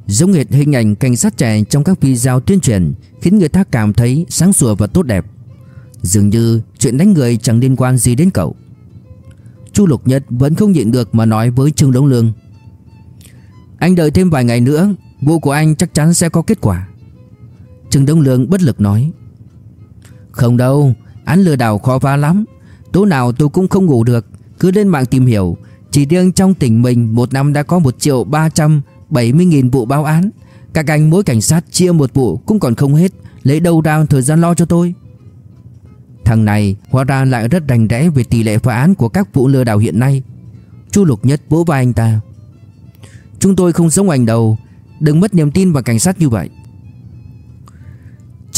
Giống hệt hình ảnh cảnh sát trẻ trong các video tuyên truyền Khiến người ta cảm thấy sáng sủa và tốt đẹp. Dường như chuyện đánh người chẳng liên quan gì đến cậu. Chu Lục Nhất vẫn không nhịn được mà nói với Trương Đống Lương. Anh đợi thêm vài ngày nữa Vụ của anh chắc chắn sẽ có kết quả. Trương Đông Lương bất lực nói, Không đâu, Án lừa đảo khó phá lắm. Tối nào tôi cũng không ngủ được, Cứ lên mạng tìm hiểu. Chỉ riêng trong tỉnh mình, Một năm đã có 1 triệu 370 nghìn vụ báo án. Các anh mỗi cảnh sát chia một vụ Cũng còn không hết. Lấy đâu ra thời gian lo cho tôi? Thằng này, hóa ra lại rất rành rẽ Về tỷ lệ phá án của các vụ lừa đảo hiện nay. Chu Lục Nhất vỗ vai anh ta, Chúng tôi không giống anh đâu Đừng mất niềm tin vào cảnh sát như vậy.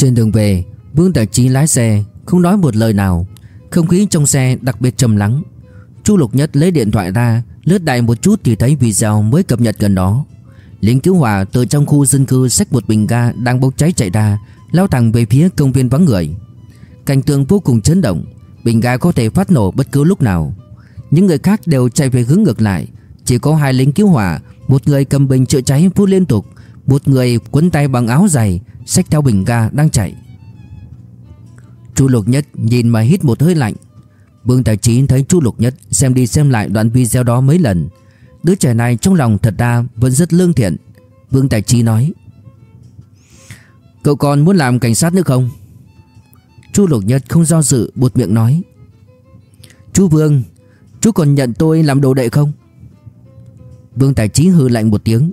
Trên đường về, Vương Tài Trí lái xe, Không nói một lời nào. Không khí trong xe đặc biệt trầm lắng. Chu Lục Nhất lấy điện thoại ra, Lướt đại một chút thì thấy video mới cập nhật gần đó. Lính cứu hỏa từ trong khu dân cư xách một bình ga đang bốc cháy chạy ra, Lao thẳng về phía công viên vắng người. Cảnh tượng vô cùng chấn động, Bình ga có thể phát nổ bất cứ lúc nào. Những người khác đều chạy về hướng ngược lại, Chỉ có hai lính cứu hỏa, Một người cầm bình chữa cháy phun liên tục, Một người quấn tay bằng áo dày Xách theo bình ga đang chạy. Chu Lục Nhất nhìn mà hít một hơi lạnh. Vương Tài Trí thấy Chu Lục Nhất xem đi xem lại đoạn video đó mấy lần. Đứa trẻ này trong lòng thật ra vẫn rất lương thiện. Vương Tài Trí nói, Cậu còn muốn làm cảnh sát nữa không? Chu Lục Nhất không do dự buột miệng nói Chú Vương, Chú còn nhận tôi làm đồ đệ không? Vương Tài Trí hừ lạnh một tiếng,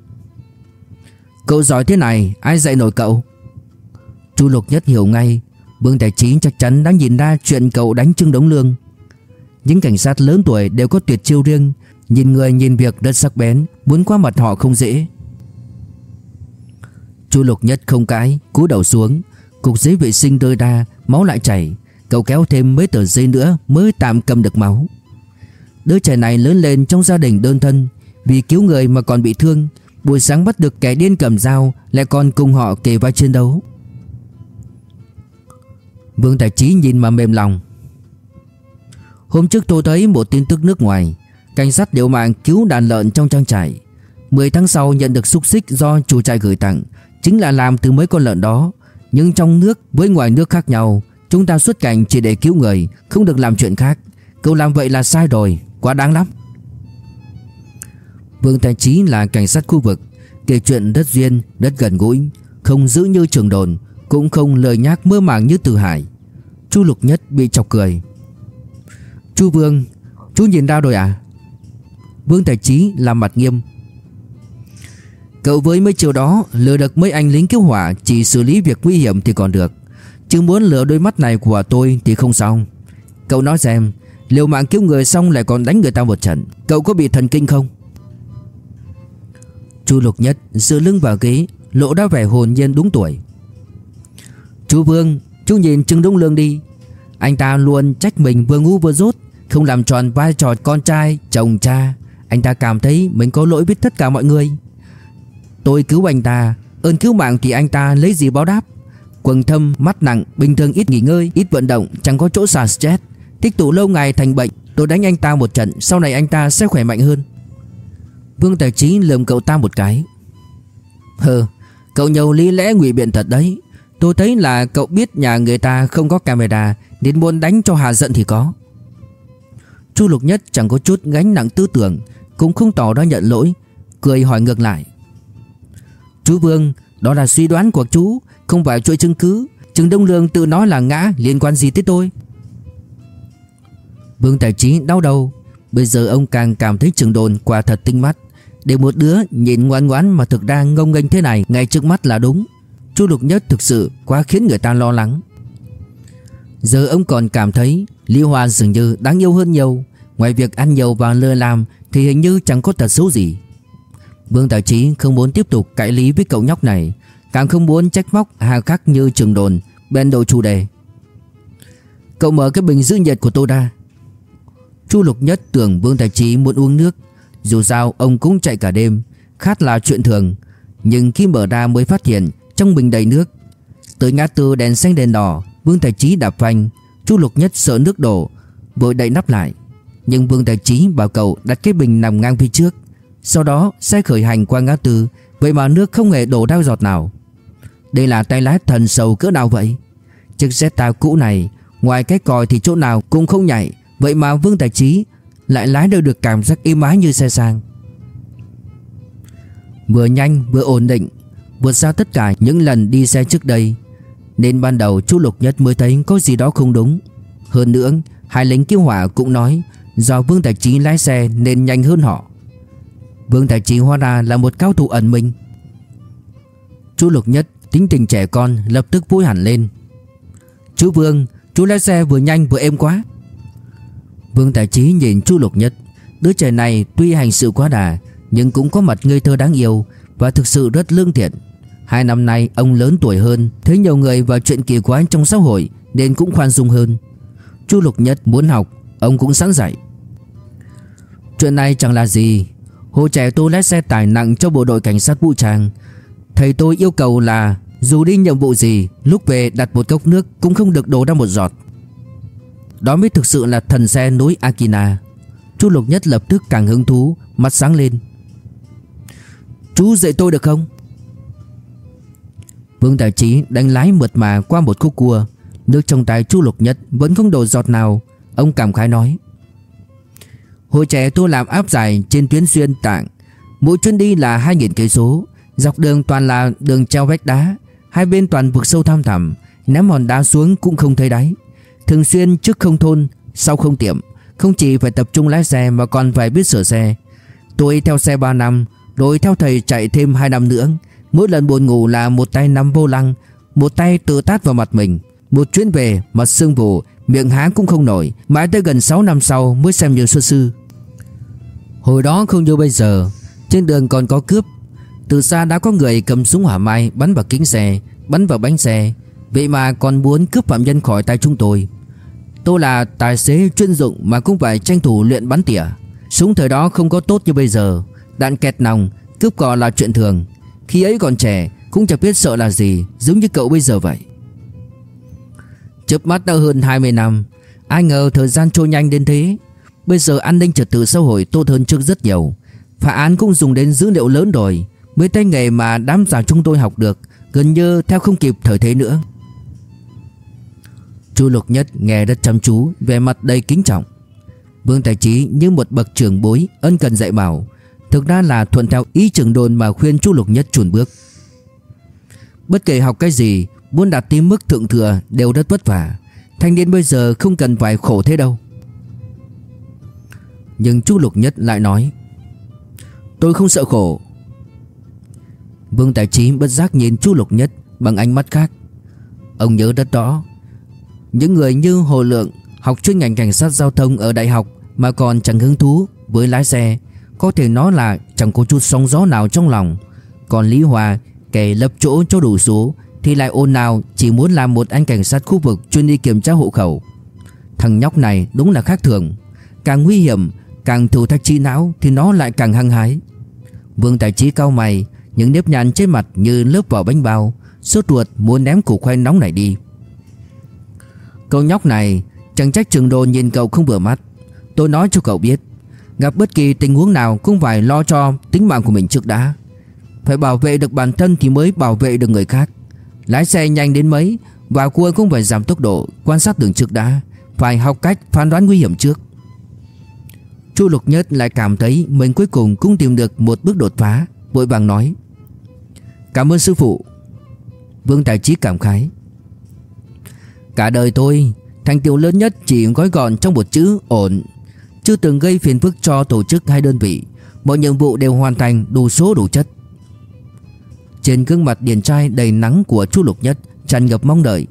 Cậu giỏi thế này, Ai dạy nổi cậu? Chu Lục Nhất hiểu ngay, Vương Tài Trí chắc chắn đã nhìn ra chuyện cậu đánh Trương Đống Lương. Những cảnh sát lớn tuổi đều có tuyệt chiêu riêng, Nhìn người nhìn việc rất sắc bén, Muốn qua mặt họ không dễ. Chu Lục Nhất không cãi Cú đầu xuống, Cục giấy vệ sinh rơi ra, Máu lại chảy, Cậu kéo thêm mấy tờ giấy nữa Mới tạm cầm được máu. Đứa trẻ này lớn lên trong gia đình đơn thân, Vì cứu người mà còn bị thương, Buổi sáng bắt được kẻ điên cầm dao, Lại còn cùng họ kề vai chiến đấu. Vương Tài Trí nhìn mà mềm lòng. Hôm trước tôi thấy một tin tức nước ngoài. Cảnh sát điều mạng cứu đàn lợn trong trang trại. 10 tháng sau nhận được xúc xích do chủ trại gửi tặng. Chính là làm từ mấy con lợn đó. Nhưng trong nước với ngoài nước khác nhau Chúng ta xuất cảnh chỉ để cứu người Không được làm chuyện khác. Cậu làm vậy là sai rồi Quá đáng lắm. Vương Tài Trí là cảnh sát khu vực Kể chuyện rất duyên, rất gần gũi Không giữ như trường đồn. Cũng không lời nhắc mơ màng như Từ Hải. Chu Lục Nhất bị chọc cười. Chu Vương, Chú nhìn đau rồi à Vương Tài Trí làm mặt nghiêm. Cậu với mấy chiều đó, lừa được mấy anh lính cứu hỏa, Chỉ xử lý việc nguy hiểm thì còn được. Chứ muốn lừa đôi mắt này của tôi thì không xong Cậu nói xem, Liều mạng cứu người xong lại còn đánh người ta một trận, Cậu có bị thần kinh không? Chu Lục Nhất dựa lưng vào ghế, Lộ ra vẻ hồn nhiên đúng tuổi. Chú Vương Chú nhìn Trương Đông Lương đi. Anh ta luôn trách mình vừa ngu vừa dốt Không làm tròn vai trò con trai Chồng cha. Anh ta cảm thấy mình có lỗi với tất cả mọi người. Tôi cứu anh ta Ơn cứu mạng thì anh ta lấy gì báo đáp. Quần thâm, mắt nặng, bình thường ít nghỉ ngơi Ít vận động, chẳng có chỗ xả stress. Tích tụ lâu ngày thành bệnh Tôi đánh anh ta một trận Sau này anh ta sẽ khỏe mạnh hơn. Vương Tài Trí lườm cậu ta một cái. Hừ Cậu nhiều lý lẽ ngụy biện thật đấy. Tôi thấy là cậu biết nhà người ta không có camera, Nên muốn đánh cho Hà giận thì có. Chu Lục Nhất chẳng có chút gánh nặng tư tưởng, Cũng không tỏ ra nhận lỗi, Cười hỏi ngược lại. Chú Vương, Đó là suy đoán của chú, Không phải chuỗi chứng cứ. Trừng Đông Lương tự nói là ngã liên quan gì tới tôi. Vương Tài Trí đau đầu. Bây giờ ông càng cảm thấy trường đồn quả thật tinh mắt. Để một đứa nhìn ngoan ngoãn mà thực ra ngông nghênh thế này, ngay trước mắt là đúng. Chu Lục Nhất thực sự quá khiến người ta lo lắng. Giờ ông còn cảm thấy Lý Hoa dường như đáng yêu hơn nhiều. Ngoài việc ăn nhiều và lơ làm Thì hình như chẳng có tật xấu gì. Vương Tài Trí không muốn tiếp tục cãi lý với cậu nhóc này, Càng không muốn trách móc hà khắc như trường đồn, Bên đầu chủ đề. Cậu mở cái bình giữ nhiệt của tôi ra. Chu Lục Nhất tưởng Vương Tài Trí muốn uống nước. Dù sao ông cũng chạy cả đêm, Khát là chuyện thường. Nhưng khi mở ra mới phát hiện trong bình đầy nước. Tới ngã tư đèn xanh đèn đỏ, Vương Tài Trí đạp phanh, Chu Lục Nhất sợ nước đổ, Vội đậy nắp lại. Nhưng Vương Tài Trí bảo cậu đặt cái bình nằm ngang phía trước. Sau đó xe khởi hành qua ngã tư, Vậy mà nước không hề đổ đau giọt nào. Đây là tay lái thần sầu cỡ nào vậy? Chiếc Zeta cũ này, Ngoài cái còi thì chỗ nào cũng không nhảy, Vậy mà Vương Tài Trí lại lái được được cảm giác êm ái như xe sang. Vừa nhanh, vừa ổn định Vượt xa tất cả những lần đi xe trước đây. Nên ban đầu chú Lục Nhất mới thấy có gì đó không đúng. Hơn nữa, Hai lính cứu hỏa cũng nói Do Vương Tài Trí lái xe nên nhanh hơn họ. Vương Tài Trí hóa ra là một cao thủ ẩn mình. Chú Lục Nhất tính tình trẻ con lập tức vui hẳn lên. Chú Vương, Chú lái xe vừa nhanh vừa êm quá. Vương Tài Trí nhìn Chu Lục Nhất, Đứa trẻ này tuy hành sự quá đà, Nhưng cũng có mặt ngây thơ đáng yêu Và thực sự rất lương thiện. Hai năm nay, ông lớn tuổi hơn, Thấy nhiều người và chuyện kỳ quái trong xã hội, Nên cũng khoan dung hơn. Chu Lục Nhất muốn học, Ông cũng sẵn dạy Chuyện này chẳng là gì. Hồ trẻ tôi lái xe tải nặng cho bộ đội cảnh sát vũ trang. Thầy tôi yêu cầu là, Dù đi nhiệm vụ gì, Lúc về đặt một cốc nước Cũng không được đổ ra một giọt. Đó mới thực sự là thần xe núi Akina. Chú Lục Nhất lập tức càng hứng thú, Mắt sáng lên. Chú dạy tôi được không? Vương Đại Trí đánh lái mượt mà qua một khúc cua. Nước trong tay Chu Lục Nhất vẫn không đổ giọt nào. Ông cảm khái nói, Hồi trẻ tôi làm áp giải trên tuyến xuyên tạng. Mỗi chuyến đi là 2.000 cây số. Dọc đường toàn là đường treo vách đá. Hai bên toàn vực sâu thăm thẳm. Ném hòn đá xuống cũng không thấy đáy. Thường xuyên trước không thôn, Sau không tiệm. Không chỉ phải tập trung lái xe mà còn phải biết sửa xe. Tôi theo xe 3 năm, Rồi theo thầy chạy thêm 2 năm nữa. Mỗi lần buồn ngủ là một tay nắm vô lăng, Một tay tự tát vào mặt mình. Một chuyến về, mặt sưng vù Miệng há cũng không nổi. Mãi tới gần 6 năm sau mới xem như xuất sư. Hồi đó không như bây giờ, Trên đường còn có cướp. Từ xa đã có người cầm súng hỏa mai Bắn vào kính xe, Bắn vào bánh xe. Vậy mà còn muốn cướp phạm nhân khỏi tay chúng tôi. Tôi là tài xế chuyên dụng Mà cũng phải tranh thủ luyện bắn tỉa. Súng thời đó không có tốt như bây giờ. Đạn kẹt nòng, Cướp cò là chuyện thường. Khi ấy còn trẻ, Cũng chẳng biết sợ là gì, Giống như cậu bây giờ vậy. Chớp mắt đã hơn 20 năm, Ai ngờ thời gian trôi nhanh đến thế. Bây giờ an ninh trật tự xã hội tốt hơn trước rất nhiều. Phá án cũng dùng đến dữ liệu lớn rồi, Mấy tay nghề mà đám già chúng tôi học được, Gần như theo không kịp thời thế nữa. Chu Lục Nhất nghe rất chăm chú Về mặt đầy kính trọng. Vương Tài Trí như một bậc trưởng bối, Ân cần dạy bảo Thực ra là thuận theo ý trưởng đồn mà khuyên Chu Lục Nhất chuẩn bước. Bất kể học cái gì, Muốn đạt tới mức thượng thừa đều rất vất vả. Thanh niên bây giờ không cần phải khổ thế đâu. Nhưng Chu Lục Nhất lại nói, Tôi không sợ khổ. Vương Tài Trí bất giác nhìn Chu Lục Nhất bằng ánh mắt khác. Ông nhớ rất rõ, Những người như Hồ Lượng Học chuyên ngành cảnh sát giao thông ở đại học Mà còn chẳng hứng thú với lái xe có thể nói là chẳng có chút sóng gió nào trong lòng. Còn Lý Hòa Kẻ lập chỗ cho đủ số, Thì lại ồn nào chỉ muốn làm một anh cảnh sát khu vực Chuyên đi kiểm tra hộ khẩu. Thằng nhóc này đúng là khác thường. Càng nguy hiểm, Càng thử thách trí não, Thì nó lại càng hăng hái. Vương Tài Trí cao mày, Những nếp nhăn trên mặt như lớp vỏ bánh bao, Sốt ruột muốn ném củ khoai nóng này đi. Cậu nhóc này, Chẳng trách trường đồ nhìn cậu không vừa mắt. Tôi nói cho cậu biết Gặp bất kỳ tình huống nào cũng phải lo cho tính mạng của mình trước đã. Phải bảo vệ được bản thân thì mới bảo vệ được người khác. Lái xe nhanh đến mấy Và cua cũng phải giảm tốc độ Quan sát đường trước đã. Phải học cách phán đoán nguy hiểm trước. Chu Lục Nhất lại cảm thấy Mình cuối cùng cũng tìm được một bước đột phá, Vội vàng nói. Cảm ơn sư phụ. Vương Tài Trí cảm khái. Cả đời tôi, Thành tựu lớn nhất chỉ gói gọn trong một chữ ổn. Chưa từng gây phiền phức cho tổ chức hay đơn vị. Mọi nhiệm vụ đều hoàn thành đủ số đủ chất. Trên gương mặt điển trai đầy nắng của Chu Lục Nhất tràn ngập mong đợi.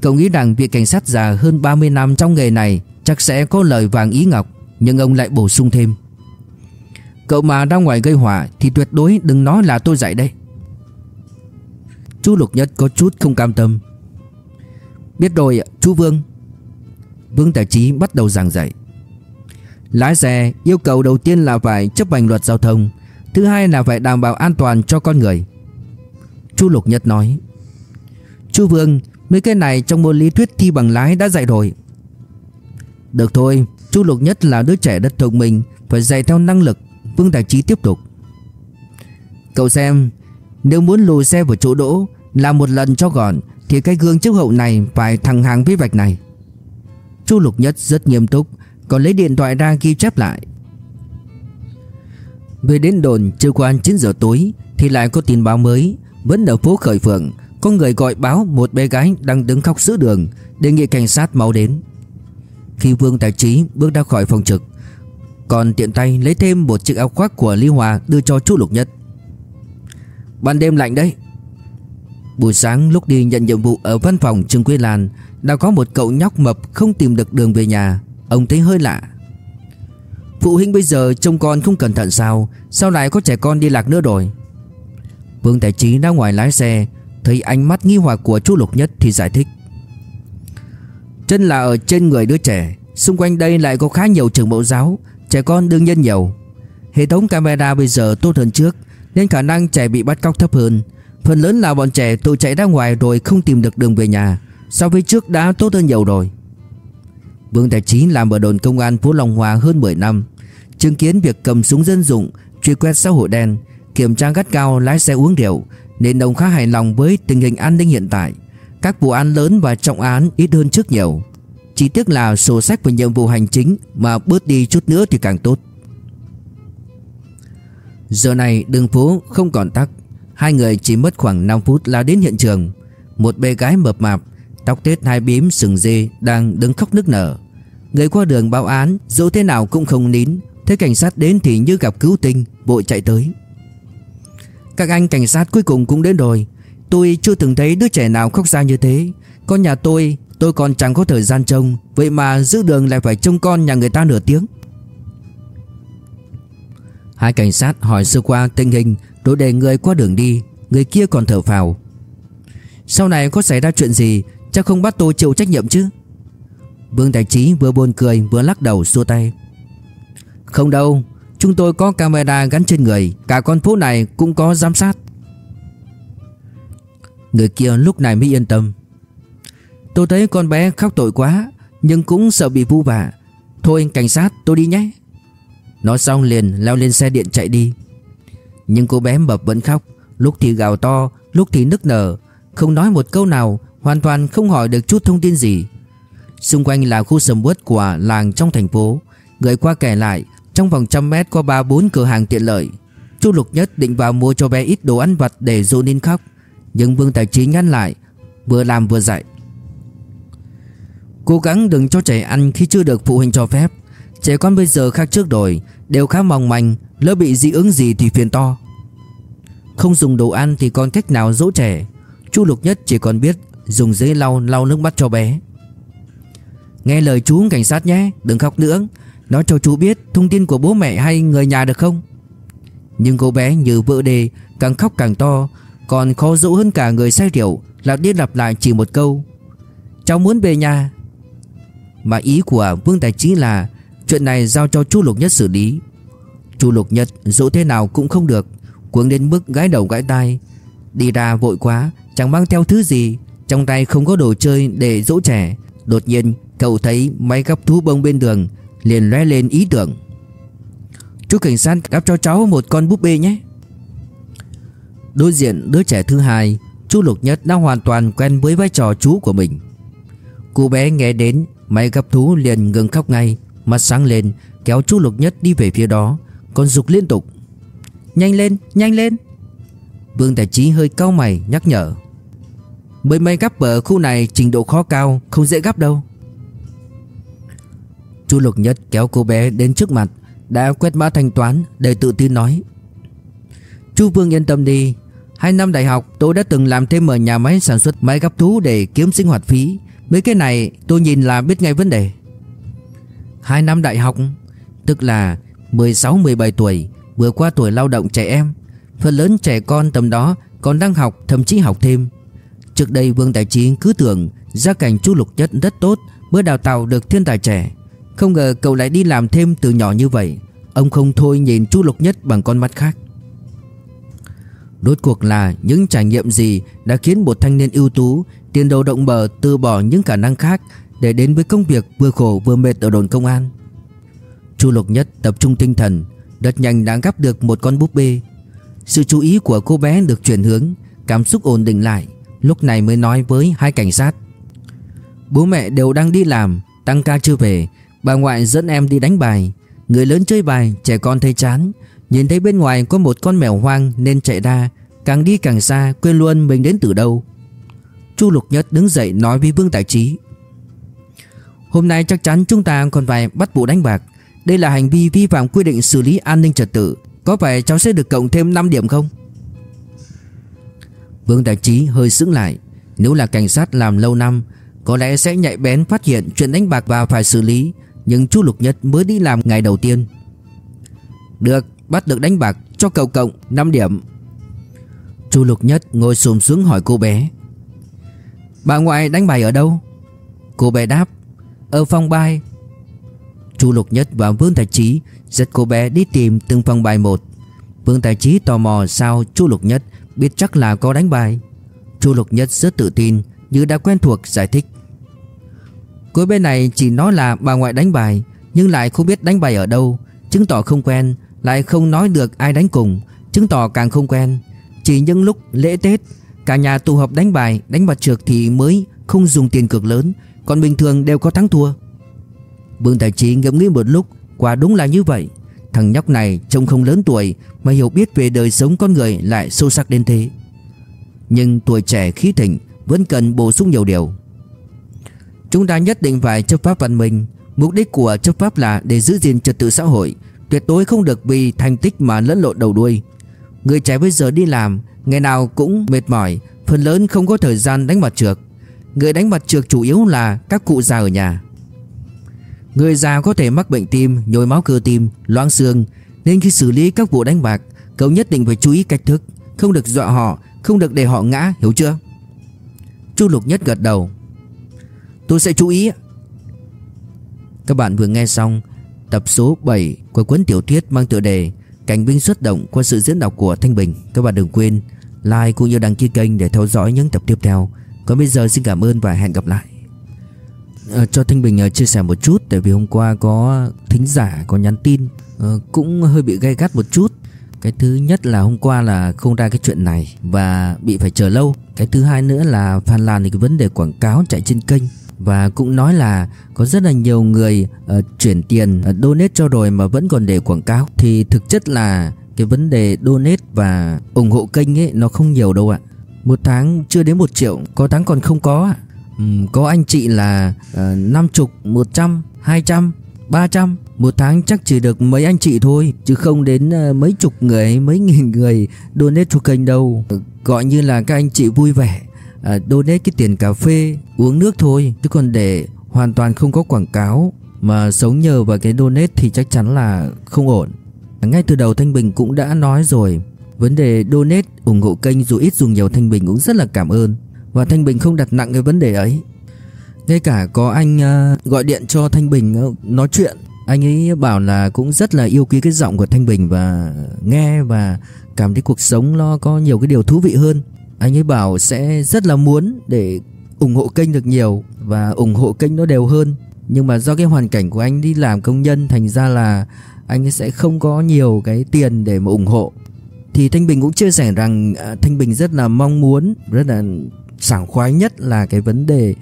Cậu nghĩ rằng việc cảnh sát già hơn 30 năm trong nghề này Chắc sẽ có lời vàng ý ngọc, Nhưng ông lại bổ sung thêm. Cậu mà ra ngoài gây hỏa Thì tuyệt đối đừng nói là tôi dạy đây Chu Lục Nhất có chút không cam tâm. Biết rồi chú Vương. Vương Tài Trí bắt đầu giảng dạy. Lái xe yêu cầu đầu tiên là phải chấp hành luật giao thông, Thứ hai là phải đảm bảo an toàn cho con người. Chu Lục Nhất nói, Chu Vương, Mấy cái này trong môn lý thuyết thi bằng lái đã dạy rồi. Được thôi, Chu Lục Nhất là đứa trẻ rất thông minh, Phải dạy theo năng lực, Vương Tài Trí tiếp tục. Cậu xem, Nếu muốn lùi xe vào chỗ đỗ, Làm một lần cho gọn, Thì cái gương trước hậu này phải thẳng hàng với vạch này. Chu Lục Nhất rất nghiêm túc còn lấy điện thoại ra ghi chép lại. Về đến đồn chưa qua 9 giờ tối, Thì lại có tin báo mới. Vẫn ở phố Khởi Phượng, Có người gọi báo một bé gái đang đứng khóc giữa đường, Đề nghị cảnh sát mau đến. Khi Vương Tài Trí bước ra khỏi phòng trực, Còn tiện tay lấy thêm một chiếc áo khoác của Lý Hòa đưa cho Chu Lục Nhất. Ban đêm lạnh đấy. Buổi sáng lúc đi nhận nhiệm vụ ở văn phòng Trương Quế Lan, Đã có một cậu nhóc mập không tìm được đường về nhà. Ông thấy hơi lạ. Phụ huynh bây giờ trông con không cẩn thận sao? Sao lại có trẻ con đi lạc nữa rồi? Vương Tài Trí ra ngoài lái xe, Thấy ánh mắt nghi hoặc của chú Lục Nhất thì giải thích. Chân là ở trên người đứa trẻ, Xung quanh đây lại có khá nhiều trường mẫu giáo, Trẻ con đương nhiên nhiều. Hệ thống camera bây giờ tốt hơn trước, Nên khả năng trẻ bị bắt cóc thấp hơn. Phần lớn là bọn trẻ tự chạy ra ngoài rồi không tìm được đường về nhà, So với trước đã tốt hơn nhiều rồi. Vương Tài Trí làm ở đồn công an phố Long Hòa hơn 10 năm, Chứng kiến việc cầm súng dân dụng, Truy quét xã hội đen, Kiểm tra gắt cao lái xe uống rượu, Nên ông khá hài lòng với tình hình an ninh hiện tại. Các vụ án lớn và trọng án ít hơn trước nhiều. Chỉ tiếc là sổ sách và nhiệm vụ hành chính Mà bớt đi chút nữa thì càng tốt. Giờ này, đường phố không còn tắc. Hai người chỉ mất khoảng 5 phút là đến hiện trường. Một bé gái mập mạp Tóc tết hai bím sừng dê Đang đứng khóc nức nở. Người qua đường báo án Dẫu thế nào cũng không nín Thế cảnh sát đến thì như gặp cứu tinh, Vội chạy tới. Các anh cảnh sát cuối cùng cũng đến rồi. Tôi chưa từng thấy đứa trẻ nào khóc ra như thế. Con nhà tôi Tôi còn chẳng có thời gian trông, Vậy mà giữ đường lại phải trông con nhà người ta nửa tiếng. Hai cảnh sát hỏi sơ qua tình hình, Rồi để người qua đường đi, Người kia còn thở phào. Sau này có xảy ra chuyện gì Chắc không bắt tôi chịu trách nhiệm chứ? Vương Tài Trí vừa buồn cười, vừa lắc đầu, xua tay. Không đâu, Chúng tôi có camera gắn trên người, Cả con phố này cũng có giám sát. Người kia lúc này mới yên tâm. Tôi thấy con bé khóc tội quá, Nhưng cũng sợ bị vu vả Thôi, cảnh sát, tôi đi nhé. Nói xong liền leo lên xe điện chạy đi. Nhưng cô bé mập vẫn khóc. Lúc thì gào to, Lúc thì nức nở. Không nói một câu nào Hoàn toàn không hỏi được chút thông tin gì. Xung quanh là khu sầm uất của làng trong thành phố. Người qua kể lại, Trong vòng trăm mét có ba bốn cửa hàng tiện lợi. Chu Lục Nhất định vào mua cho bé ít đồ ăn vặt để dỗ nên khóc. Nhưng Vương Tài Trí ngăn lại, Vừa làm vừa dạy. Cố gắng đừng cho trẻ ăn khi chưa được phụ huynh cho phép. Trẻ con bây giờ khác trước rồi, Đều khá mong manh, Lỡ bị dị ứng gì thì phiền to. Không dùng đồ ăn thì còn cách nào dỗ trẻ. Chu Lục Nhất chỉ còn biết Dùng giấy lau lau nước mắt cho bé. Nghe lời chú cảnh sát nhé, Đừng khóc nữa. Nói cho chú biết thông tin của bố mẹ hay người nhà được không? Nhưng cô bé như vỡ đề Càng khóc càng to, Còn khó dỗ hơn cả người say rượu, Lặp đi lặp lại chỉ một câu. Cháu muốn về nhà. Mà ý của Vương Tài Trí là Chuyện này giao cho chú Lục Nhất xử lý. Chú Lục Nhất dỗ thế nào cũng không được, Cuống đến mức gái đầu gái tai. Đi ra vội quá, Chẳng mang theo thứ gì. Trong tay không có đồ chơi để dỗ trẻ Đột nhiên cậu thấy máy gắp thú bông bên đường Liền lóe lên ý tưởng. Chú cảnh sát gắp cho cháu một con búp bê nhé. Đối diện đứa trẻ thứ hai Chú Lục Nhất đã hoàn toàn quen với vai trò chú của mình. Cô bé nghe đến Máy gắp thú liền ngừng khóc ngay mặt sáng lên kéo chú Lục Nhất đi về phía đó Còn dục liên tục. Nhanh lên, nhanh lên. Vương Tài Trí hơi cau mày nhắc nhở. Mấy máy gắp ở khu này trình độ khó cao, Không dễ gắp đâu. Chú Lục Nhất kéo cô bé đến trước mặt, Đã quét mã thanh toán để tự tin nói. Chú Vương yên tâm đi, Hai năm đại học tôi đã từng làm thêm ở nhà máy sản xuất máy gắp thú để kiếm sinh hoạt phí. Mấy cái này tôi nhìn là biết ngay vấn đề. Hai năm đại học, Tức là 16-17 tuổi, Vừa qua tuổi lao động trẻ em, Phần lớn trẻ con tầm đó còn đang học, thậm chí học thêm. Trước đây Vương Tài Trí cứ tưởng gia cảnh chu lục nhất rất tốt mới đào tạo được thiên tài trẻ Không ngờ cậu lại đi làm thêm từ nhỏ như vậy Ông không thôi nhìn chu lục nhất bằng con mắt khác Rốt cuộc là những trải nghiệm gì đã khiến một thanh niên ưu tú tiền đầu động bờ từ bỏ những khả năng khác để đến với công việc vừa khổ vừa mệt ở đồn công an. Chu Lục Nhất tập trung tinh thần, rất nhanh đã gắp được một con búp bê. Sự chú ý của cô bé được chuyển hướng, cảm xúc ổn định lại, lúc này mới nói với hai cảnh sát. Bố mẹ đều đang đi làm, tăng ca chưa về, bà ngoại dẫn em đi đánh bài, người lớn chơi bài, trẻ con thấy chán, nhìn thấy bên ngoài có một con mèo hoang nên chạy ra, càng đi càng xa quên luôn mình đến từ đâu. Chu Lục Nhất đứng dậy nói với Vương Tài Trí. Hôm nay chắc chắn chúng ta còn phải bắt vụ đánh bạc Đây là hành vi vi phạm quy định xử lý an ninh trật tự Có phải cháu sẽ được cộng thêm 5 điểm không? Vương Đại Trí hơi sững lại. Nếu là cảnh sát làm lâu năm Có lẽ sẽ nhạy bén phát hiện chuyện đánh bạc và phải xử lý Nhưng chú Lục Nhất mới đi làm ngày đầu tiên. Được, bắt được đánh bạc cho cậu cộng 5 điểm. Chu Lục Nhất ngồi xùm xuống hỏi cô bé. Bà ngoại đánh bài ở đâu? Cô bé đáp ở phòng bài. Chu Lục Nhất và Vương Tài Trí Dắt cô bé đi tìm từng phòng bài một. Vương Tài Trí tò mò sao Chu Lục Nhất biết chắc là có đánh bài. Chu Lục Nhất rất tự tin Như đã quen thuộc giải thích. Cô bên này chỉ nói là bà ngoại đánh bài, Nhưng lại không biết đánh bài ở đâu, Chứng tỏ không quen, Lại không nói được ai đánh cùng, Chứng tỏ càng không quen. Chỉ những lúc lễ Tết, Cả nhà tụ họp đánh bài, Đánh mặt trượt thì mới không dùng tiền cược lớn, Còn bình thường đều có thắng thua. Vương Tài Trí ngẫm nghĩ một lúc, Quả đúng là như vậy. Thằng nhóc này trông không lớn tuổi Mà hiểu biết về đời sống con người lại sâu sắc đến thế. Nhưng tuổi trẻ khí thịnh Vẫn cần bổ sung nhiều điều. Chúng ta nhất định phải chấp pháp văn minh. Mục đích của chấp pháp là để giữ gìn trật tự xã hội, Tuyệt đối không được vì thành tích mà lẫn lộn đầu đuôi. Người trẻ bây giờ đi làm, Ngày nào cũng mệt mỏi, Phần lớn không có thời gian đánh mặt trượt Người đánh mặt trượt chủ yếu là các cụ già ở nhà. Người già có thể mắc bệnh tim, nhồi máu cơ tim, loãng xương. Nên khi xử lý các vụ đánh bạc Cậu nhất định phải chú ý cách thức Không được dọa họ, không được để họ ngã, hiểu chưa? Chu Lục Nhất gật đầu. Tôi sẽ chú ý Các bạn vừa nghe xong Tập số 7 của cuốn tiểu thuyết mang tựa đề Cảnh binh xuất động qua sự diễn đọc của Thanh Bình. Các bạn đừng quên like cũng như đăng ký kênh để theo dõi những tập tiếp theo. Còn bây giờ xin cảm ơn và hẹn gặp lại. Ờ, cho Thanh Bình ờ, chia sẻ một chút Tại vì hôm qua có thính giả có nhắn tin ờ, Cũng hơi bị gay gắt một chút Cái thứ nhất là hôm qua là không ra cái chuyện này Và bị phải chờ lâu Cái thứ hai nữa là phàn nàn thì cái vấn đề quảng cáo chạy trên kênh và cũng nói là có rất là nhiều người uh, chuyển tiền uh, donate cho rồi mà vẫn còn để quảng cáo thì thực chất là cái vấn đề donate và ủng hộ kênh ấy nó không nhiều đâu ạ. Một tháng chưa đến một triệu, có tháng còn không có ạ. Ừ, có anh chị là uh, 50, 100, 200, 300 Một tháng chắc chỉ được mấy anh chị thôi Chứ không đến uh, mấy chục người, mấy nghìn người donate cho kênh đâu. Ừ, gọi như là các anh chị vui vẻ uh, donate cái tiền cà phê uống nước thôi. Chứ còn để hoàn toàn không có quảng cáo mà sống nhờ vào cái donate thì chắc chắn là không ổn. Ngay từ đầu Thanh Bình cũng đã nói rồi vấn đề donate ủng hộ kênh dù ít dùng nhiều Thanh Bình cũng rất là cảm ơn và Thanh Bình không đặt nặng cái vấn đề ấy. Ngay cả có anh uh, gọi điện cho Thanh Bình uh, nói chuyện anh ấy bảo là cũng rất là yêu quý cái giọng của Thanh Bình và nghe và cảm thấy cuộc sống nó có nhiều cái điều thú vị hơn. Anh ấy bảo sẽ rất là muốn để ủng hộ kênh được nhiều và ủng hộ kênh nó đều hơn. Nhưng mà do cái hoàn cảnh của anh đi làm công nhân thành ra là anh ấy sẽ không có nhiều cái tiền để mà ủng hộ. Thì Thanh Bình cũng chia sẻ rằng à, Thanh Bình rất là mong muốn rất là sảng khoái nhất là cái vấn đề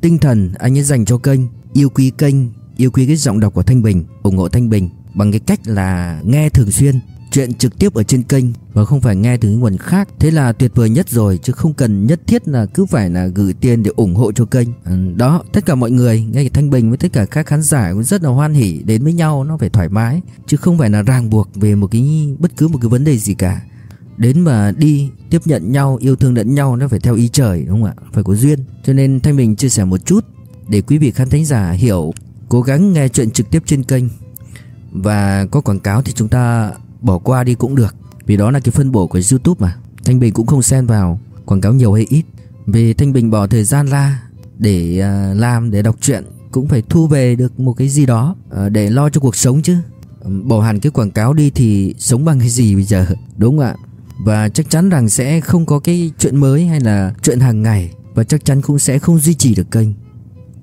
tinh thần. Anh ấy dành cho kênh, yêu quý kênh, yêu quý cái giọng đọc của Thanh Bình, ủng hộ Thanh Bình bằng cái cách là nghe thường xuyên, chuyện trực tiếp ở trên kênh và không phải nghe từ những nguồn khác. Thế là tuyệt vời nhất rồi, chứ không cần nhất thiết là cứ phải là gửi tiền để ủng hộ cho kênh. Ừ, đó, tất cả mọi người, ngay cả thanh bình với tất cả các khán giả cũng rất là hoan hỉ đến với nhau, nó phải thoải mái, chứ không phải là ràng buộc về một cái bất cứ một cái vấn đề gì cả đến mà đi tiếp nhận nhau yêu thương lẫn nhau nó phải theo ý trời đúng không ạ? Phải có duyên. Cho nên thanh bình chia sẻ một chút để quý vị khán thính giả hiểu. Cố gắng nghe chuyện trực tiếp trên kênh. Và có quảng cáo thì chúng ta bỏ qua đi cũng được. Vì đó là cái phân bổ của Youtube mà. Thanh Bình cũng không xen vào quảng cáo nhiều hay ít. Vì Thanh Bình bỏ thời gian ra để à, làm, để đọc truyện Cũng phải thu về được một cái gì đó à, để lo cho cuộc sống chứ. Bỏ hẳn cái quảng cáo đi thì sống bằng cái gì bây giờ? Đúng không ạ? Và chắc chắn rằng sẽ không có cái chuyện mới hay là chuyện hàng ngày. Và chắc chắn cũng sẽ không duy trì được kênh.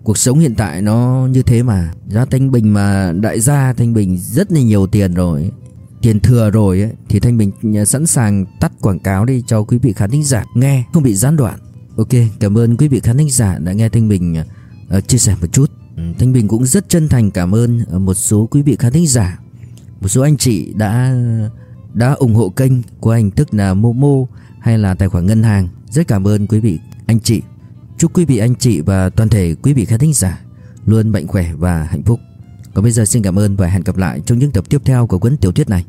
Cuộc sống hiện tại nó như thế mà. Giá Thanh Bình mà đại gia Thanh Bình rất là nhiều tiền rồi tiền thừa rồi ấy, thì Thanh Bình à, sẵn sàng tắt quảng cáo đi cho quý vị khán thính giả nghe không bị gián đoạn. Ok, cảm ơn quý vị khán thính giả đã nghe Thanh Bình uh, chia sẻ một chút. Ừ, Thanh Bình cũng rất chân thành cảm ơn một số quý vị khán thính giả, một số anh chị đã đã ủng hộ kênh của anh tức là Momo hay là tài khoản ngân hàng. Rất cảm ơn quý vị, anh chị. Chúc quý vị, anh chị và toàn thể quý vị khán thính giả luôn mạnh khỏe và hạnh phúc. Còn bây giờ xin cảm ơn và hẹn gặp lại trong những tập tiếp theo của cuốn tiểu thuyết này.